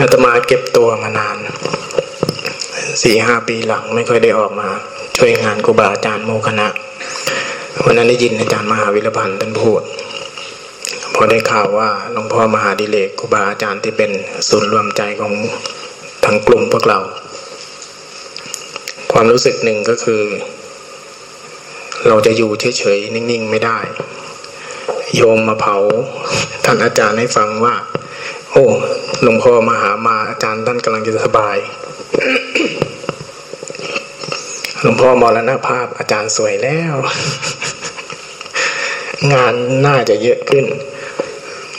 อาตมาเก็บตัวมานานสี่ห้าปีหลังไม่ค่อยได้ออกมา ช่วยงานครูบาอาจารย์โมคณะวันนั้นได้ยินอาจารย์มหาวิรพันธ์ท่านพูดพอได้ข่าวว่าหลวงพ่อมหาดิเลกครูบาอาจารย์ที่เป็นศูนย์รวมใจของทั้งกลุ่มพวกเรา ความรู้สึกหนึ่งก็คือ เราจะอยู่เฉยๆนิ่งๆไม่ได้ โยมมาเผาท่านอาจารย์ให้ฟังว่า โอ้ หลวงพ่อมาหามาอาจารย์ท่านกำลังจะสบาย หลวงพ่อมรณภาพอาจารย์สวยแล้ว งานน่าจะเยอะขึ้น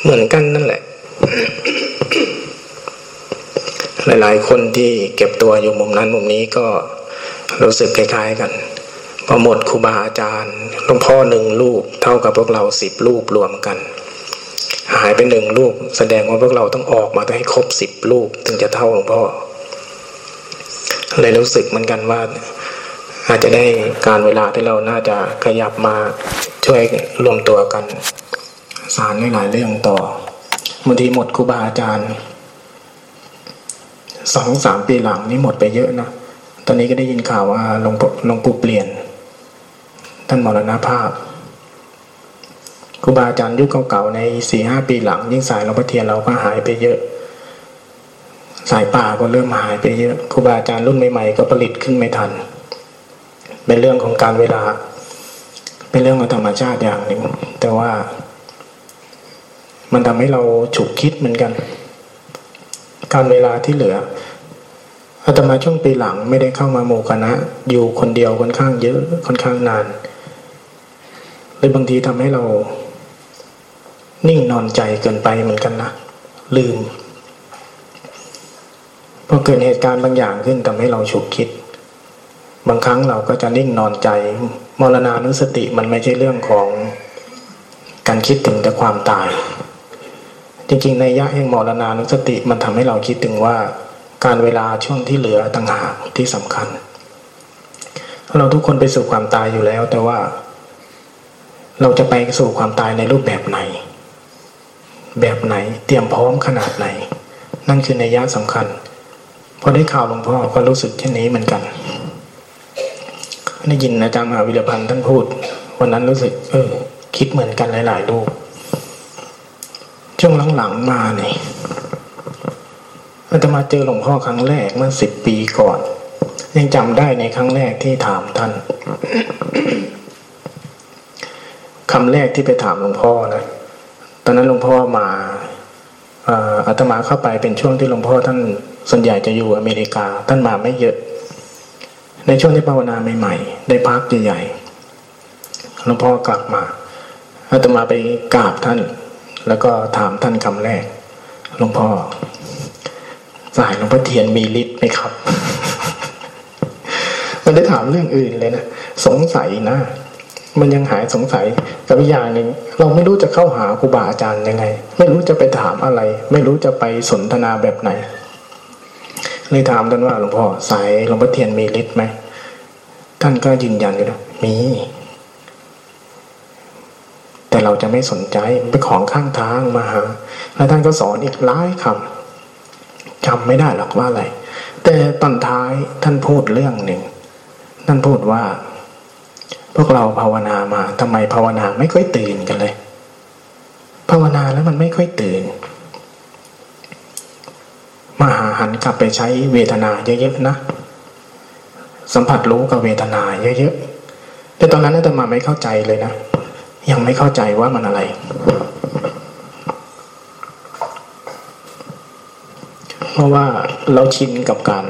เหมือนกันนั่นแหละ หลาย ๆ คนที่เก็บตัวอยู่มุมนั้นมุมนี้ก็รู้สึกคล้าย ๆ กันพอหมดครูบาอาจารย์หลวงพ่อหนึ่งรูปเท่ากับพวกเราสิบรูปรวมกัน หายไปหนึ่งรูปแสดงว่าพวกเราต้องออกมาต้องให้ครบสิบรูปถึงจะเท่าหลวงพ่อเลยรู้สึกเหมือนกันว่า อาจจะได้การเวลาที่เราน่าจะขยับมาช่วยรวมตัวกัน สารหลายเรื่องต่อบางทีหมดครูบาอาจารย์สองสามปีหลังนี่หมดไปเยอะนะตอนนี้ก็ได้ยินข่าวว่าหลวงปู่หลวงปู่เปลี่ยน ท่านมรณภาพ ครูบาอาจารย์ยุคเก่าๆในสี่ห้าปีหลัง ยิ่งสายหลวงพ่อเทียนเราก็หายไปเยอะ สายป่าก็เริ่มหายไปเยอะครูบาอาจารย์รุ่นใหม่ๆก็ผลิตขึ้นไม่ทัน เป็นเรื่องของการเวลา เป็นเรื่องของธรรมชาติอย่างหนึ่ง แต่ว่า มันทำให้เราฉุกคิดเหมือนกัน การเวลาที่เหลืออาตมาช่วงปีหลังไม่ได้เข้ามาโมคณะ อยู่คนเดียวค่อนข้างเยอะค่อนข้างนานเลยบางทีทำให้เรา นิ่งนอนใจเกินไปเหมือนกันนะลืมพอเกิดเหตุการณ์บางอย่างขึ้นทำให้เราฉุกคิด บางครั้งเราก็จะนิ่งนอนใจมรณานุสติมันไม่ใช่เรื่องของการคิดถึงแต่ความตาย จริงๆในยะแห่งมรณานุสติมันทำให้เราคิดถึงว่า การเวลาช่วงที่เหลือต่างหากที่สำคัญ เราทุกคนไปสู่ความตายอยู่แล้ว แต่ว่า เราจะไปสู่ความตายในรูปแบบไหน แบบไหน เตรียมพร้อมขนาดไหน นั่นคือในยะสำคัญพอได้ข่าวหลวงพ่อก็รู้สึกเช่นนี้เหมือนกัน ได้ยินอาจารย์มหาวิรพันธ์ท่านพูด วันนั้นรู้สึก เออ คิดเหมือนกันหลายๆรูปช่วงหลังๆมาเนี่ยอาตมาเจอหลวงพ่อครั้งแรกเมื่อสิบปีก่อน ยังจำได้ในครั้งแรกที่ถามท่านคำแรกที่ไปถามหลวงพ่อนะ ตอนนั้นหลวงพ่อมาอาตมาเข้าไปเป็นช่วงที่หลวงพ่อท่านส่วนใหญ่จะอยู่อเมริกา ท่านมาไม่เยอะ ในช่วงที่ภาวนาใหม่ๆได้พักใหญ่ๆหลวงพ่อกลับมาอาตมาไปกราบท่าน แล้วก็ถามท่านคำแรกหลวงพ่อสายหลวงพ่อเทียนมีฤทธิ์ไหมครับ มันได้ถามเรื่องอื่นเลยนะ สงสัยนะ มันยังหายสงสัยกับอีกอย่างหนึ่งเราไม่รู้จะเข้าหาครูบาอาจารย์ยังไง ไม่รู้จะไปถามอะไร ไม่รู้จะไปสนทนาแบบไหนเลยถามท่านว่าหลวงพ่อสายหลวงพ่อเทียนมีฤทธิ์ไหมท่านก็ยืนยันอยู่นะมี แต่เราจะไม่สนใจมันเป็นของข้างทางมาหา แล้วท่านก็สอนอีกหลายคำจำไม่ได้หรอกว่าอะไร แต่ตอนท้ายท่านพูดเรื่องหนึ่งท่านพูดว่า พวกเราภาวนามาทำไมภาวนาไม่ค่อยตื่นกันเลย ภาวนาแล้วมันไม่ค่อยตื่น มาหาหันกลับไปใช้เวทนาเยอะๆนะ สัมผัสรู้กับเวทนาเยอะๆแต่ตอนนั้นอาตมาไม่เข้าใจเลยนะ ยังไม่เข้าใจว่ามันอะไร เพราะว่าเราชินกับการ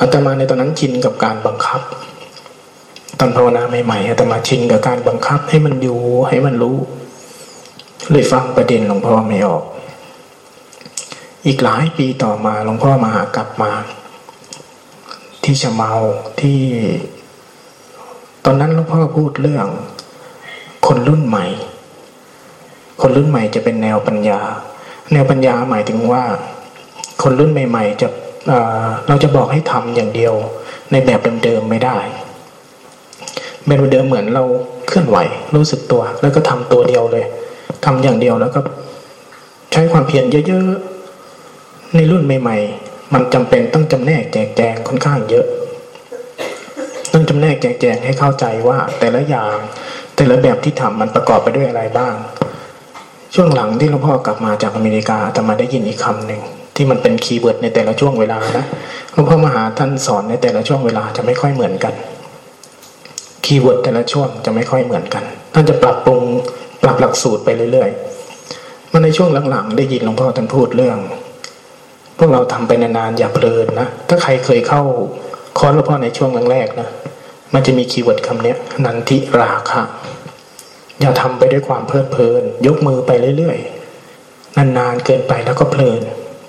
อาตมาในตอนนั้นชินกับการบังคับ ตอนภาวนาใหม่ๆอาตมาชินกับการบังคับ ให้มันอยู่ให้มันรู้ เลยฟังประเด็นหลวงพ่อไม่ออก อีกหลายปีต่อมาหลวงพ่อมาหากลับมา ที่ชะเมาที่ ตอนนั้นหลวงพ่อพูดเรื่อง คนรุ่นใหม่ คนรุ่นใหม่จะเป็นแนวปัญญา แนวปัญญาหมายถึงว่า คนรุ่นใหม่ ๆ จะ เราจะบอกให้ทำอย่างเดียวในแบบเดิมๆไม่ได้แบบเดิมเหมือนเราเคลื่อนไหวรู้สึกตัว แล้วก็ทำตัวเดียวเลย ทำอย่างเดียวแล้วก็ใช้ความเพียรเยอะๆ ในรุ่นใหม่ ๆ มันจำเป็นต้องจำแนกแจกแจงค่อนข้างเยอะ ต้องจำแนกแจกแจงให้เข้าใจว่า แต่ละอย่าง แต่ละแบบที่ทำมันประกอบไปด้วยอะไรบ้าง ช่วงหลังที่หลวงพ่อกลับมาจากอเมริกาแต่มาได้ยินอีกคำหนึ่ง ที่มันเป็น keyword ในแต่ละช่วงเวลานะหลวงพ่อมหาท่านสอนในแต่ละช่วงเวลาจะไม่ค่อยเหมือนกัน keyword แต่ละช่วงจะไม่ค่อยเหมือนกัน ท่านจะปรับปรุงปรับหลักสูตรไปเรื่อยๆมาในช่วงหลังๆ ได้ยินหลวงพ่อท่านพูดเรื่อง พวกเราทำไปนานๆอย่าเพลินนะ ถ้าใครเคยเข้าคอร์สหลวงพ่อในช่วงแรกๆนะ มันจะมี keyword คำนี้นันทิราคะ อย่าทำไปด้วยความเพลิดเพลิน ยกมือไปเรื่อยๆ นานๆเกินไปแล้วก็เพลิน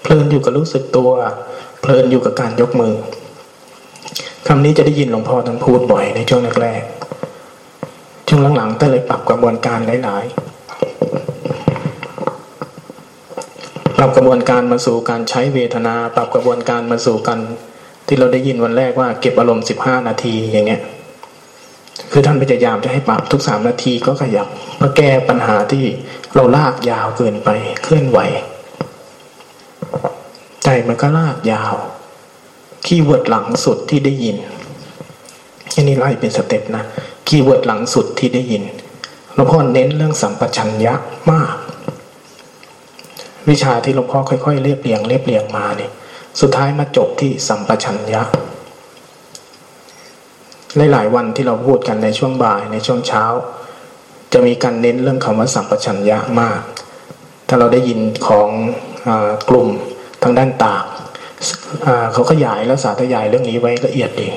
เพลินอยู่กับรู้สึกตัว เพลินอยู่กับการยกมือคำนี้จะได้ยินหลวงพ่อท่านพูดบ่อยในช่วงแรกๆช่วงหลังๆท่านเลยปรับกระบวนการหลายๆปรับกระบวนการมาสู่การใช้เวทนา ปรับกระบวนการมาสู่การที่เราได้ยินวันแรกว่าเก็บอารมณ์สิบห้านาทีอย่างเงี้ยคือท่านพยายามจะให้ปรับทุกสามนาทีก็ขยับเพื่อแก้ปัญหาที่เราลากยาวเกินไปเคลื่อนไหว มันก็ลากยาว keyword หลังสุดที่ได้ยินอันนี้ไล่เป็น step นะ keyword หลังสุดที่ได้ยินหลวงพ่อเน้นเรื่องสัมปชัญญะมาก วิชาที่หลวงพ่อค่อยๆเรียบเรียงเรียบเรียงมาเนี่ยสุดท้ายมาจบที่สัมปชัญญะหลายๆวันที่เราพูดกันในช่วงบ่ายในช่วงเช้า จะมีการเน้นเรื่องคำว่าสัมปชัญญะมาก ถ้าเราได้ยินของอกลุ่ม ทางด้านตาเขาขยายและสาธยายเรื่องนี้ไว้ละเอียดดี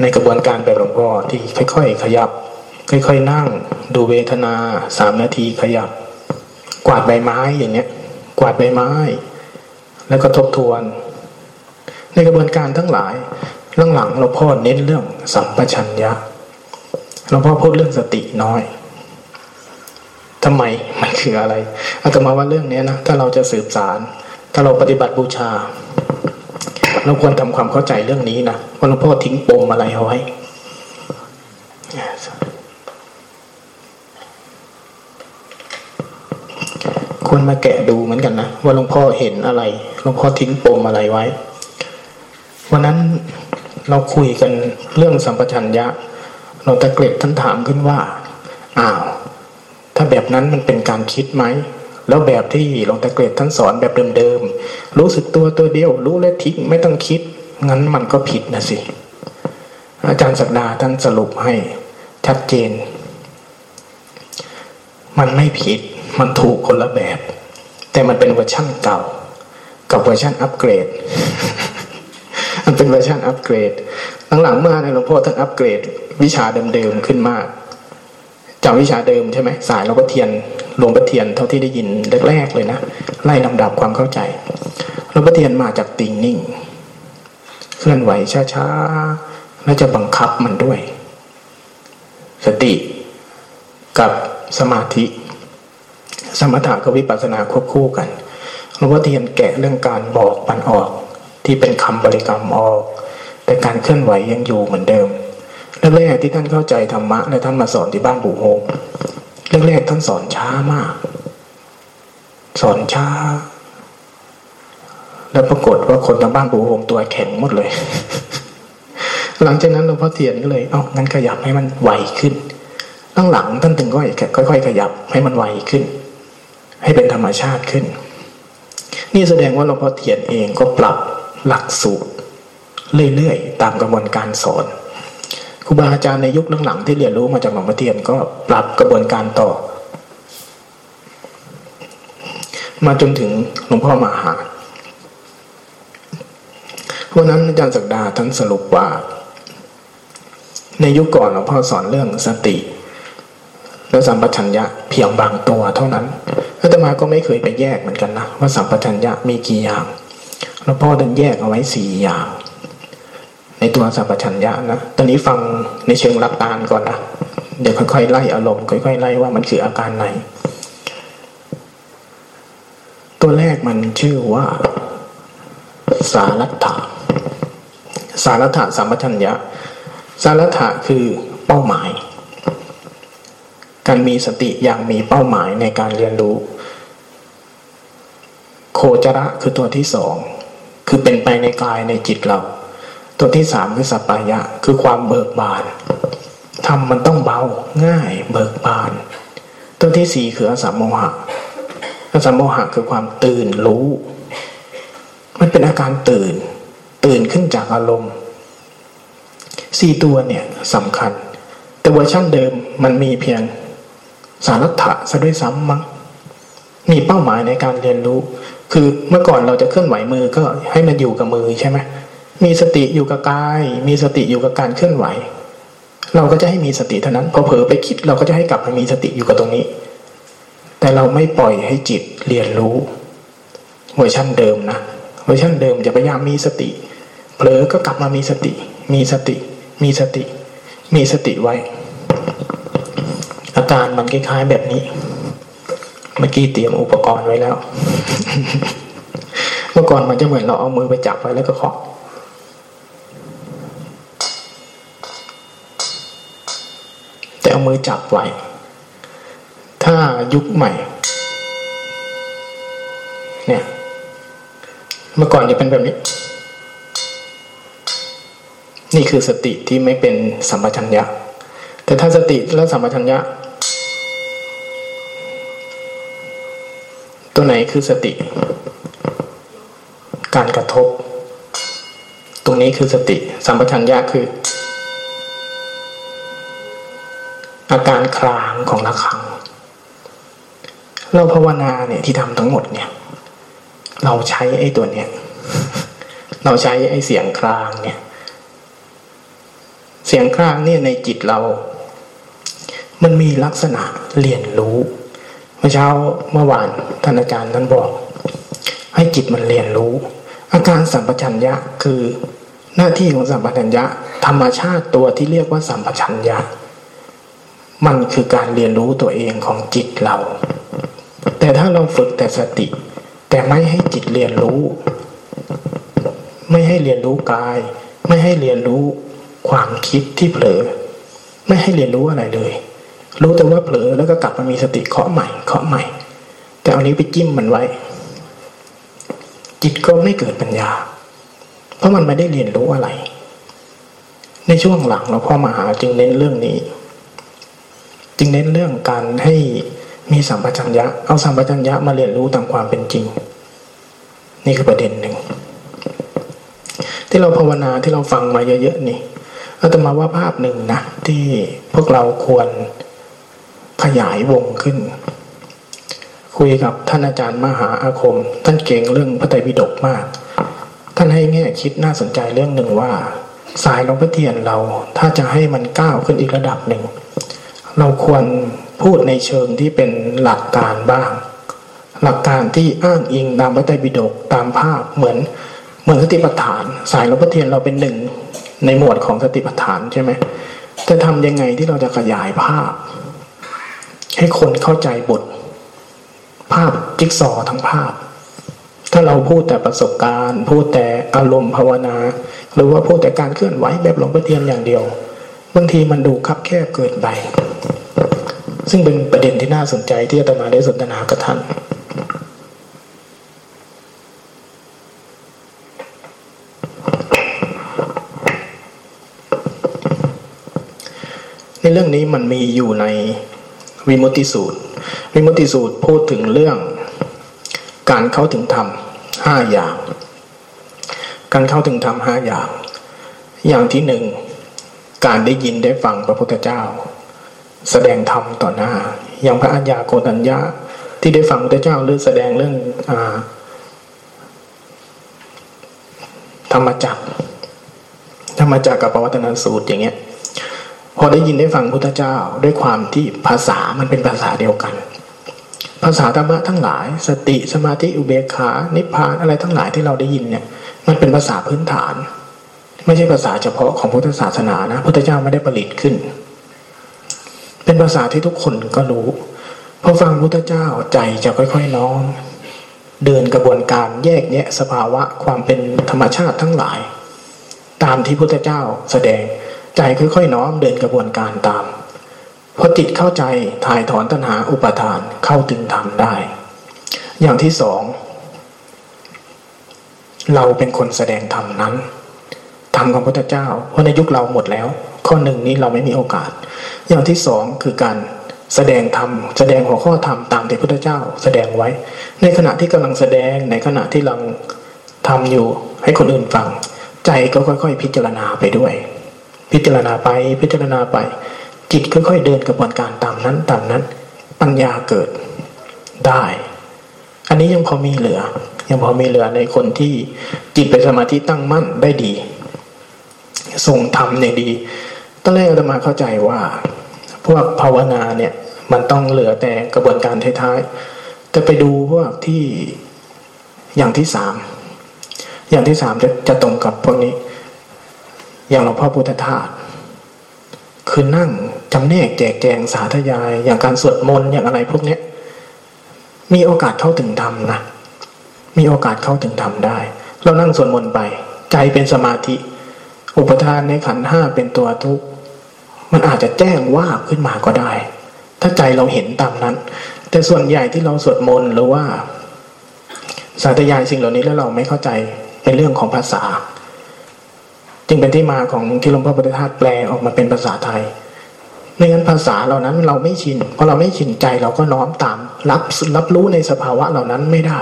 ในกระบวนการแบบหลวงพ่อที่ค่อย ๆ ขยับ ค่อย ๆ นั่ง ดูเวทนาสามนาทีขยับ กวาดใบไม้อย่างเนี้ย กวาดใบไม้ แล้วก็ทบทวน ในกระบวนการทั้งหลายหลังๆเราพ่อเน้นเรื่องสัมปชัญญะเราพ่อพูดเรื่องสติน้อย ทำไมมันคืออะไรอาตมาว่าเรื่องนี้นะถ้าเราจะสืบสาร ถ้าเราปฏิบัติบูชา เราควรทำความเข้าใจเรื่องนี้นะว่าหลวงพ่อทิ้งปมอะไรเอาไว้ควรมาแกะดูเหมือนกันนะว่าหลวงพ่อเห็นอะไรหลวงพ่อทิ้งปมอะไรไว้วันนั้นเราคุยกันเรื่องสัมปชัญญะหลวงตะเกล็ดท่านถามขึ้นว่าอ้าว ถ้าแบบนั้นมันเป็นการคิดไหม แล้วแบบที่หลวงตะเกล็ดท่านสอนแบบเดิมๆ รู้สึกตัวตัวเดียว รู้และทิ้งไม่ต้องคิด งั้นมันก็ผิดนะสิ อาจารย์ศักดาท่านสรุปให้ชัดเจน มันไม่ผิด มันถูกคนละแบบ แต่มันเป็นเวอร์ชั่นเก่า กับเวอร์ชั่นอัปเกรด มันเป็นเวอร์ชันอัปเกรด หลังๆมาเนี่ยหลวงพ่อท่านอัปเกรด วิชาเดิมๆขึ้นมาก จำวิชาเดิมใช่ไหมสายหลวงพ่อเทียนหลวงพ่อเทียนเท่าที่ได้ยินแรกๆเลยนะไล่ลำดับความเข้าใจหลวงพ่อเทียนมาจากติงนิ่ง เคลื่อนไหวช้าๆแล้วจะบังคับมันด้วย สติกับสมาธิ สมถะกับวิปัสสนาควบคู่กันหลวงพ่อเทียนแกะเรื่องการบอกปันออกที่เป็นคำบริกรรมออก แต่การเคลื่อนไหวยังอยู่เหมือนเดิม แรกๆที่ท่านเข้าใจธรรมะและท่านมาสอนที่บ้านบุโฮมแรกๆท่านสอนช้ามาก สอนช้า แล้วปรากฏว่าคนทางบ้านปู่โฮมตัวแข็งหมดเลย หลังจากนั้นหลวงพ่อเทียนก็เลย เอางั้นขยับให้มันไวขึ้นตั้งหลังท่านถึงก็ค่อยๆขยับให้มันไวขึ้น ให้เป็นธรรมชาติขึ้น นี่แสดงว่าหลวงพ่อเทียนเองก็ปรับหลักสูตรเรื่อยๆตามกระบวนการสอน รูบาอาจารย์ในยุคหลังๆที่เรียนรู้มาจากหลวงพ่อเทียนก็ปรับกระบวนการต่อ มาจนถึงหลวงพ่อมหาเพราะนั้นอาจารย์ศักดาท่านสรุปว่า ในยุคก่อนหลวงพ่อสอนเรื่องสติและสัมปชัญญะเพียงบางตัวเท่านั้นอาตมาก็ไม่เคยไปแยกเหมือนกันนะว่าสัมปชัญญะมีกี่อย่างหลวงพ่อท่านแยกเอาไว้สี่อย่าง ในตัวสัมปชัญญะนะ ตอนนี้ฟังในเชิงหลักการก่อนนะ เดี๋ยวค่อยๆไล่อารมณ์ค่อยๆไล่ว่ามันคืออาการไหน ตัวแรกมันชื่อว่า สารัตถะสารัตถะสัมปชัญญะ สารัตถะคือเป้าหมาย การมีสติอย่างมีเป้าหมายในการเรียนรู้ โคจระคือตัวที่สอง คือเป็นไปในกายในจิตเรา ตัวที่สามคือสัปายะคือความเบิกบานทำมันต้องเบาง่ายเบิกบาน ตัวที่สี่คืออสัมโมหะอสัมโมหะคือความตื่นรู้ มันเป็นอาการตื่น ตื่นขึ้นจากอารมณ์สี่ตัวเนี่ยสำคัญ แต่เวอร์ชั่นเดิมมันมีเพียงสาตถกะซะด้วยซ้ำมั้งมีเป้าหมายในการเรียนรู้ คือเมื่อก่อนเราจะเคลื่อนไหวมือก็ให้มันอยู่กับมือใช่ไหม มีสติอยู่กับกาย มีสติอยู่กับการเคลื่อนไหว เราก็จะให้มีสติเท่านั้นพอเผลอไปคิดเราก็จะให้กลับมามีสติอยู่กับตรงนี้ แต่เราไม่ปล่อยให้จิตเรียนรู้เวอร์ชันเดิมนะเวอร์ชันเดิมจะพยายามมีสติเผลอก็กลับมามีสติ มีสติ มีสติ มีสติไว้ อาการมันคล้ายๆแบบนี้ เมื่อกี้เตรียมอุปกรณ์ไว้แล้ว เมื่อก่อนมันจะเหมือนเราเอามือไปจับไว้แล้วก็เคาะแต่ เอามือจับไว้ ถ้ายุคใหม่ เนี่ย เมื่อก่อนจะเป็นแบบนี้ นี่คือสติที่ไม่เป็นสัมปชัญญะ แต่ถ้าสติและสัมปชัญญะ ตัวไหนคือสติ การกระทบ ตรงนี้คือสติ สัมปชัญญะคือ อาการคลางของระฆัง เราภาวนาเนี่ยที่ทำทั้งหมดเนี่ย เราใช้ไอ้ตัวเนี้ยเราใช้ไอ้เสียงคลางเนี่ย เสียงคลางเนี่ยในจิตเรา มันมีลักษณะเรียนรู้ เมื่อเช้าเมื่อวานท่านอาจารย์ท่านบอก ให้จิตมันเรียนรู้ อาการสัมปชัญญะคือหน้าที่ของสัมปชัญญะ ธรรมชาติตัวที่เรียกว่าสัมปชัญญะ มันคือการเรียนรู้ตัวเองของจิตเรา แต่ถ้าเราฝึกแต่สติ แต่ไม่ให้จิตเรียนรู้ ไม่ให้เรียนรู้กาย ไม่ให้เรียนรู้ความคิดที่เผลอ ไม่ให้เรียนรู้อะไรเลย รู้แต่ว่าเผลอแล้วก็กลับมามีสติเคาะใหม่เคาะใหม่ แต่เอานี้ไปจิ้มมันไว้ จิตก็ไม่เกิดปัญญา เพราะมันไม่ได้เรียนรู้อะไร ในช่วงหลังหลวงพ่อมหาจึงเน้นเรื่องนี้ จึงเน้นเรื่องการให้มีสัมปชัญญะ เอาสัมปชัญญะมาเรียนรู้ตามความเป็นจริง นี่คือประเด็นหนึ่ง ที่เราภาวนาที่เราฟังมาเยอะๆนี่อาตมาว่าภาพหนึ่งนะ ที่พวกเราควรขยายวงขึ้น คุยกับท่านอาจารย์มหาอาคม ท่านเก่งเรื่องพระไตรปิฎกมาก ท่านให้แง่คิดน่าสนใจเรื่องหนึ่งว่า สายหลวงพ่อเทียนเราถ้าจะให้มันก้าวขึ้นอีกระดับหนึ่ง เราควรพูดในเชิงที่เป็นหลักการบ้าง หลักการที่อ้างอิงตามพระไตรปิฎกตามภาพเหมือนเหมือนสติปัฏฐาน สายหลวงพ่อเทียนเราเป็นหนึ่งในหมวดของสติปัฏฐานใช่ไหมจะทำยังไงที่เราจะขยายภาพ ให้คนเข้าใจบท ภาพจิ๊กซอทั้งภาพ ถ้าเราพูดแต่ประสบการณ์ พูดแต่อารมณ์ภาวนา หรือว่าพูดแต่การเคลื่อนไหวแบบหลวงพ่อเทียนอย่างเดียว บางทีมันดูคับแคบเกินไป ซึ่งเป็นประเด็นที่น่าสนใจที่อาตมาได้สนทนากับท่านในเรื่องนี้มันมีอยู่ในวิมุติสูตร วิมุตติสูตรพูดถึงเรื่อง การเข้าถึงธรรมห้าอย่าง การเข้าถึงธรรมห้าอย่าง อย่างที่หนึ่ง การได้ยินได้ฟังพระพุทธเจ้า แสดงธรรมต่อหน้า อย่างพระอัญญาโกตัญญาที่ได้ฟังพระพุทธเจ้าหรือแสดงเรื่องอธรรมจักรธรรมจักรกับปวัตนสูตรอย่างเงี้ย พอได้ยินได้ฟังพุทธเจ้าด้วยความที่ภาษามันเป็นภาษาเดียวกัน ภาษาธรรมะทั้งหลาย สติสมาธิอุเบกขา นิพพานอะไรทั้งหลายที่เราได้ยินเนี่ย มันเป็นภาษาพื้นฐาน ไม่ใช่ภาษาเฉพาะของพุทธศาสนานะพุทธเจ้าไม่ได้ผลิตขึ้น เป็นภาษาที่ทุกคนก็รู้พอฟังพุทธเจ้าใจจะค่อยๆน้อมเดินกระบวนการแยกแยะสภาวะความเป็นธรรมชาติทั้งหลาย ตามที่พุทธเจ้าแสดงใจค่อยๆน้อมเดินกระบวนการตามพอจิตเข้าใจถ่ายถอนตัณหาอุปทานเข้าถึงธรรมได้ อย่างที่สอง เราเป็นคนแสดงธรรมนั้น ธรรมของพระพุทธเจ้า เพราะในยุคเราหมดแล้ว ข้อหนึ่งนี้เราไม่มีโอกาส อย่างที่สองคือการแสดงธรรมแสดงหัวข้อธรรมตามที่พระพุทธเจ้า แสดงไว้ ในขณะที่กำลังแสดงในขณะที่เราทำอยู่ให้คนอื่นฟัง ใจก็ค่อย ๆ พิจารณาไปด้วย พิจารณาไปพิจารณาไป จิตค่อย ๆ เดินกระบวนการตามนั้นตามนั้น ปัญญาเกิดได้ อันนี้ยังพอมีเหลือ ยังพอมีเหลือในคนที่จิตเป็นสมาธิตั้งมั่นได้ดี ทรงทำอย่างดี ตอนแรกอาตมาเข้าใจว่า พวกภาวนาเนี่ยมันต้องเหลือแต่กระบวนการท้ายๆ แต่ไปดูพวกที่อย่างที่สาม อย่างที่สามจะจะตรงกับพวกนี้ อย่างหลวงพ่อพุทธทาสคือนั่งจำแนกแจกแจงสาธยาย อย่างการสวดมนต์อย่างอะไรพวกนี้มีโอกาสเข้าถึงธรรมนะมีโอกาสเข้าถึงธรรมได้ เรานั่งสวดมนต์ไป ใจเป็นสมาธิ อุปทานในขันห้าเป็นตัวทุกข์มันอาจจะแจ้งว่าขึ้นมาก็ได้ ถ้าใจเราเห็นตามนั้น แต่ส่วนใหญ่ที่เราสวดมนต์หรือว่า สาธยายสิ่งเหล่านี้แล้วเราไม่เข้าใจเป็นเรื่องของภาษา จึงเป็นที่มาของที่หลวงพ่อพุทธทาสแปลออกมาเป็นภาษาไทยไม่งั้นภาษาเหล่านั้นเราไม่ชินพอเราไม่ชินใจเราก็น้อมตาม รับรับรู้ในสภาวะเหล่านั้นไม่ได้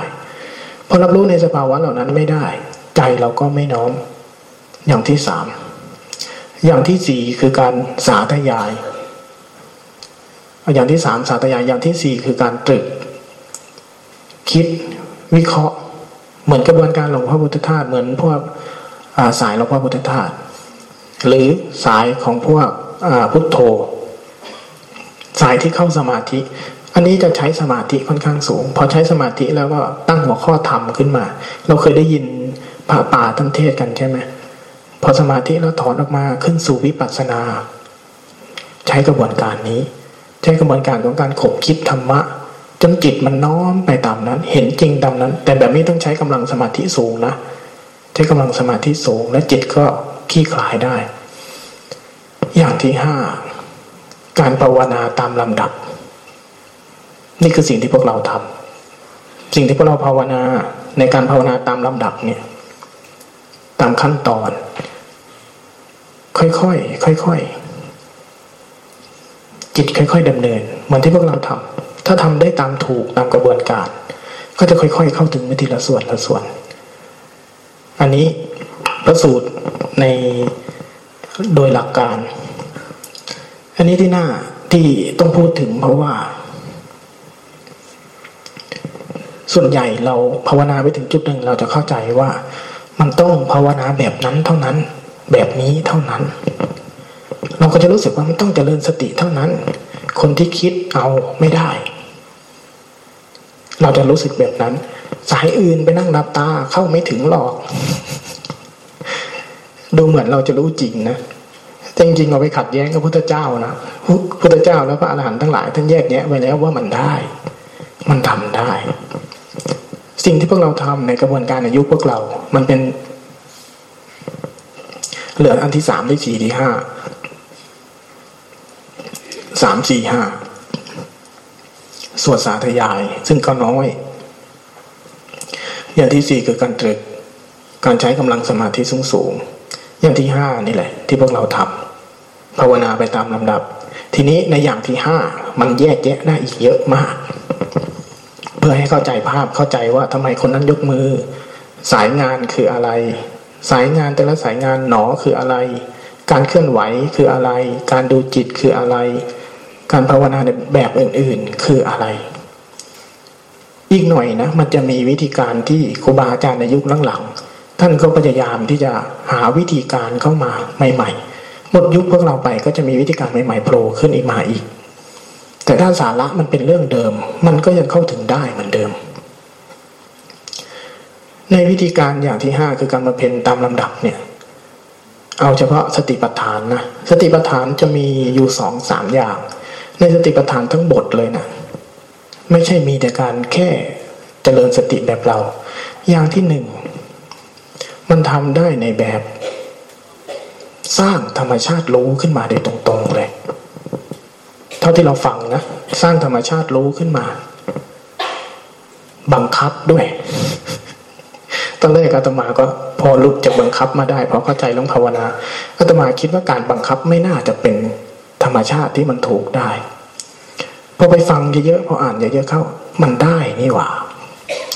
พอรับรู้ในสภาวะเหล่านั้นไม่ได้ ใจเราก็ไม่น้อม อย่างที่สาม อย่างที่สี่คือการสาธยาย อย่างที่สามสาธยาย อย่างที่สี่คือการตรึก คิดวิเคราะห์ เหมือนกระบวนการหลวงพ่อพุทธทาสเหมือนพวกสายหลวงพ่อพุทธทาสหรือสายของพวกพุทโธ สายที่เข้าสมาธิ อันนี้จะใช้สมาธิค่อนข้างสูง พอใช้สมาธิแล้วก็ตั้งหัวข้อธรรมขึ้นมา เราเคยได้ยินพระป่าท่านเทศกันใช่ไหม พอสมาธิแล้วถอนออกมาขึ้นสู่วิปัสสนา ใช้กระบวนการนี้ ใช้กระบวนการของการขบคิดธรรมะ จนจิตมันน้อมไปตามนั้น เห็นจริงตามนั้น แต่แบบนี้ต้องใช้กำลังสมาธิสูงนะใช้กำลังสมาธิสูง และจิตก็ขี้คลายได้ อย่างที่ห้าการภาวนาตามลำดับ นี่คือสิ่งที่พวกเราทำสิ่งที่พวกเราภาวนาในการภาวนาตามลำดับเนี่ยตามขั้นตอน ค่อยๆค่อยๆจิตค่อย ๆดำเนินเหมือนที่พวกเราทำถ้าทำได้ตามถูกตามกระบวนการ ก็จะค่อย ๆ เข้าถึงวิธีละส่วนละส่วน อันนี้พระสูตรในโดยหลักการ อันนี้ที่หน้าที่ต้องพูดถึงเพราะว่า ส่วนใหญ่เราภาวนาไปถึงจุดหนึ่งเราจะเข้าใจว่า มันต้องภาวนาแบบนั้นเท่านั้น แบบนี้เท่านั้น เราก็จะรู้สึกว่ามันต้องเจริญสติเท่านั้น คนที่คิดเอาไม่ได้ เราจะรู้สึกแบบนั้น สายอื่นไปนั่งรับตาเข้าไม่ถึงหรอก ดูเหมือนเราจะรู้จริงนะจริงๆเราไปขัดแย้งกับพุทธเจ้านะพุทธเจ้าแล้วพระอรหันต์ทั้งหลายท่านแยกแยะไว้แล้วว่ามันได้ มันทำได้ สิ่งที่พวกเราทำในกระบวนการในยุคพวกเรา มันเป็น เหลืออันที่สามที่สี่ที่ห้าสามสี่ห้าสวดสาธยาย ซึ่งก็น้อย อย่างที่สี่คือการตรึก การใช้กำลังสมาธิสูงสูง อย่างที่ห้านี่แหละ ที่พวกเราทำภาวนาไปตามลำดับ ทีนี้ในอย่างที่ห้ามันแยกแยะได้อีกเยอะมาก เพื่อให้เข้าใจภาพเข้าใจว่าทำไมคนนั้นยกมือ สายงานคืออะไร สายงานแต่ละสายงานหนอคืออะไร การเคลื่อนไหวคืออะไร การดูจิตคืออะไร การภาวนาในแบบอื่นๆ คืออะไร อีกหน่อยนะมันจะมีวิธีการที่ครูบาอาจารย์ในยุคหลังๆท่านก็พยายามที่จะหาวิธีการเข้ามาใหม่ ๆ หมดยุคพวกเราไปก็จะมีวิธีการใหม่ๆโผล่ขึ้นอีกมาอีก แต่ถ้าสาระมันเป็นเรื่องเดิม มันก็ยังเข้าถึงได้เหมือนเดิม ในวิธีการอย่างที่ห้าคือการมาเพนตามลำดับเนี่ย เอาเฉพาะสติปัฏฐานนะสติปัฏฐานจะมีอยู่สองสามอย่าง ในสติปัฏฐานทั้งบทเลยนะไม่ใช่มีแต่การแค่เจริญสติแบบเรา อย่างที่หนึ่งมันทำได้ในแบบ สร้างธรรมชาติรู้ขึ้นมาโดยตรงๆเลยธรท่าที่เราฟังนะสร้างธรรมชาติรู้ขึ้นมา บังคับด้วย ตอนแรกอาตมาก็พอลุกจากบังคับมาได้เพอเข้าใจเรื่องภาวนาอาตมาคิดว่าการบังคับไม่น่าจะเป็นธรรมชาติที่มันถูกได้พอไปฟังเยอะๆพออ่านเยอะๆเข้า มันได้นี่หว่า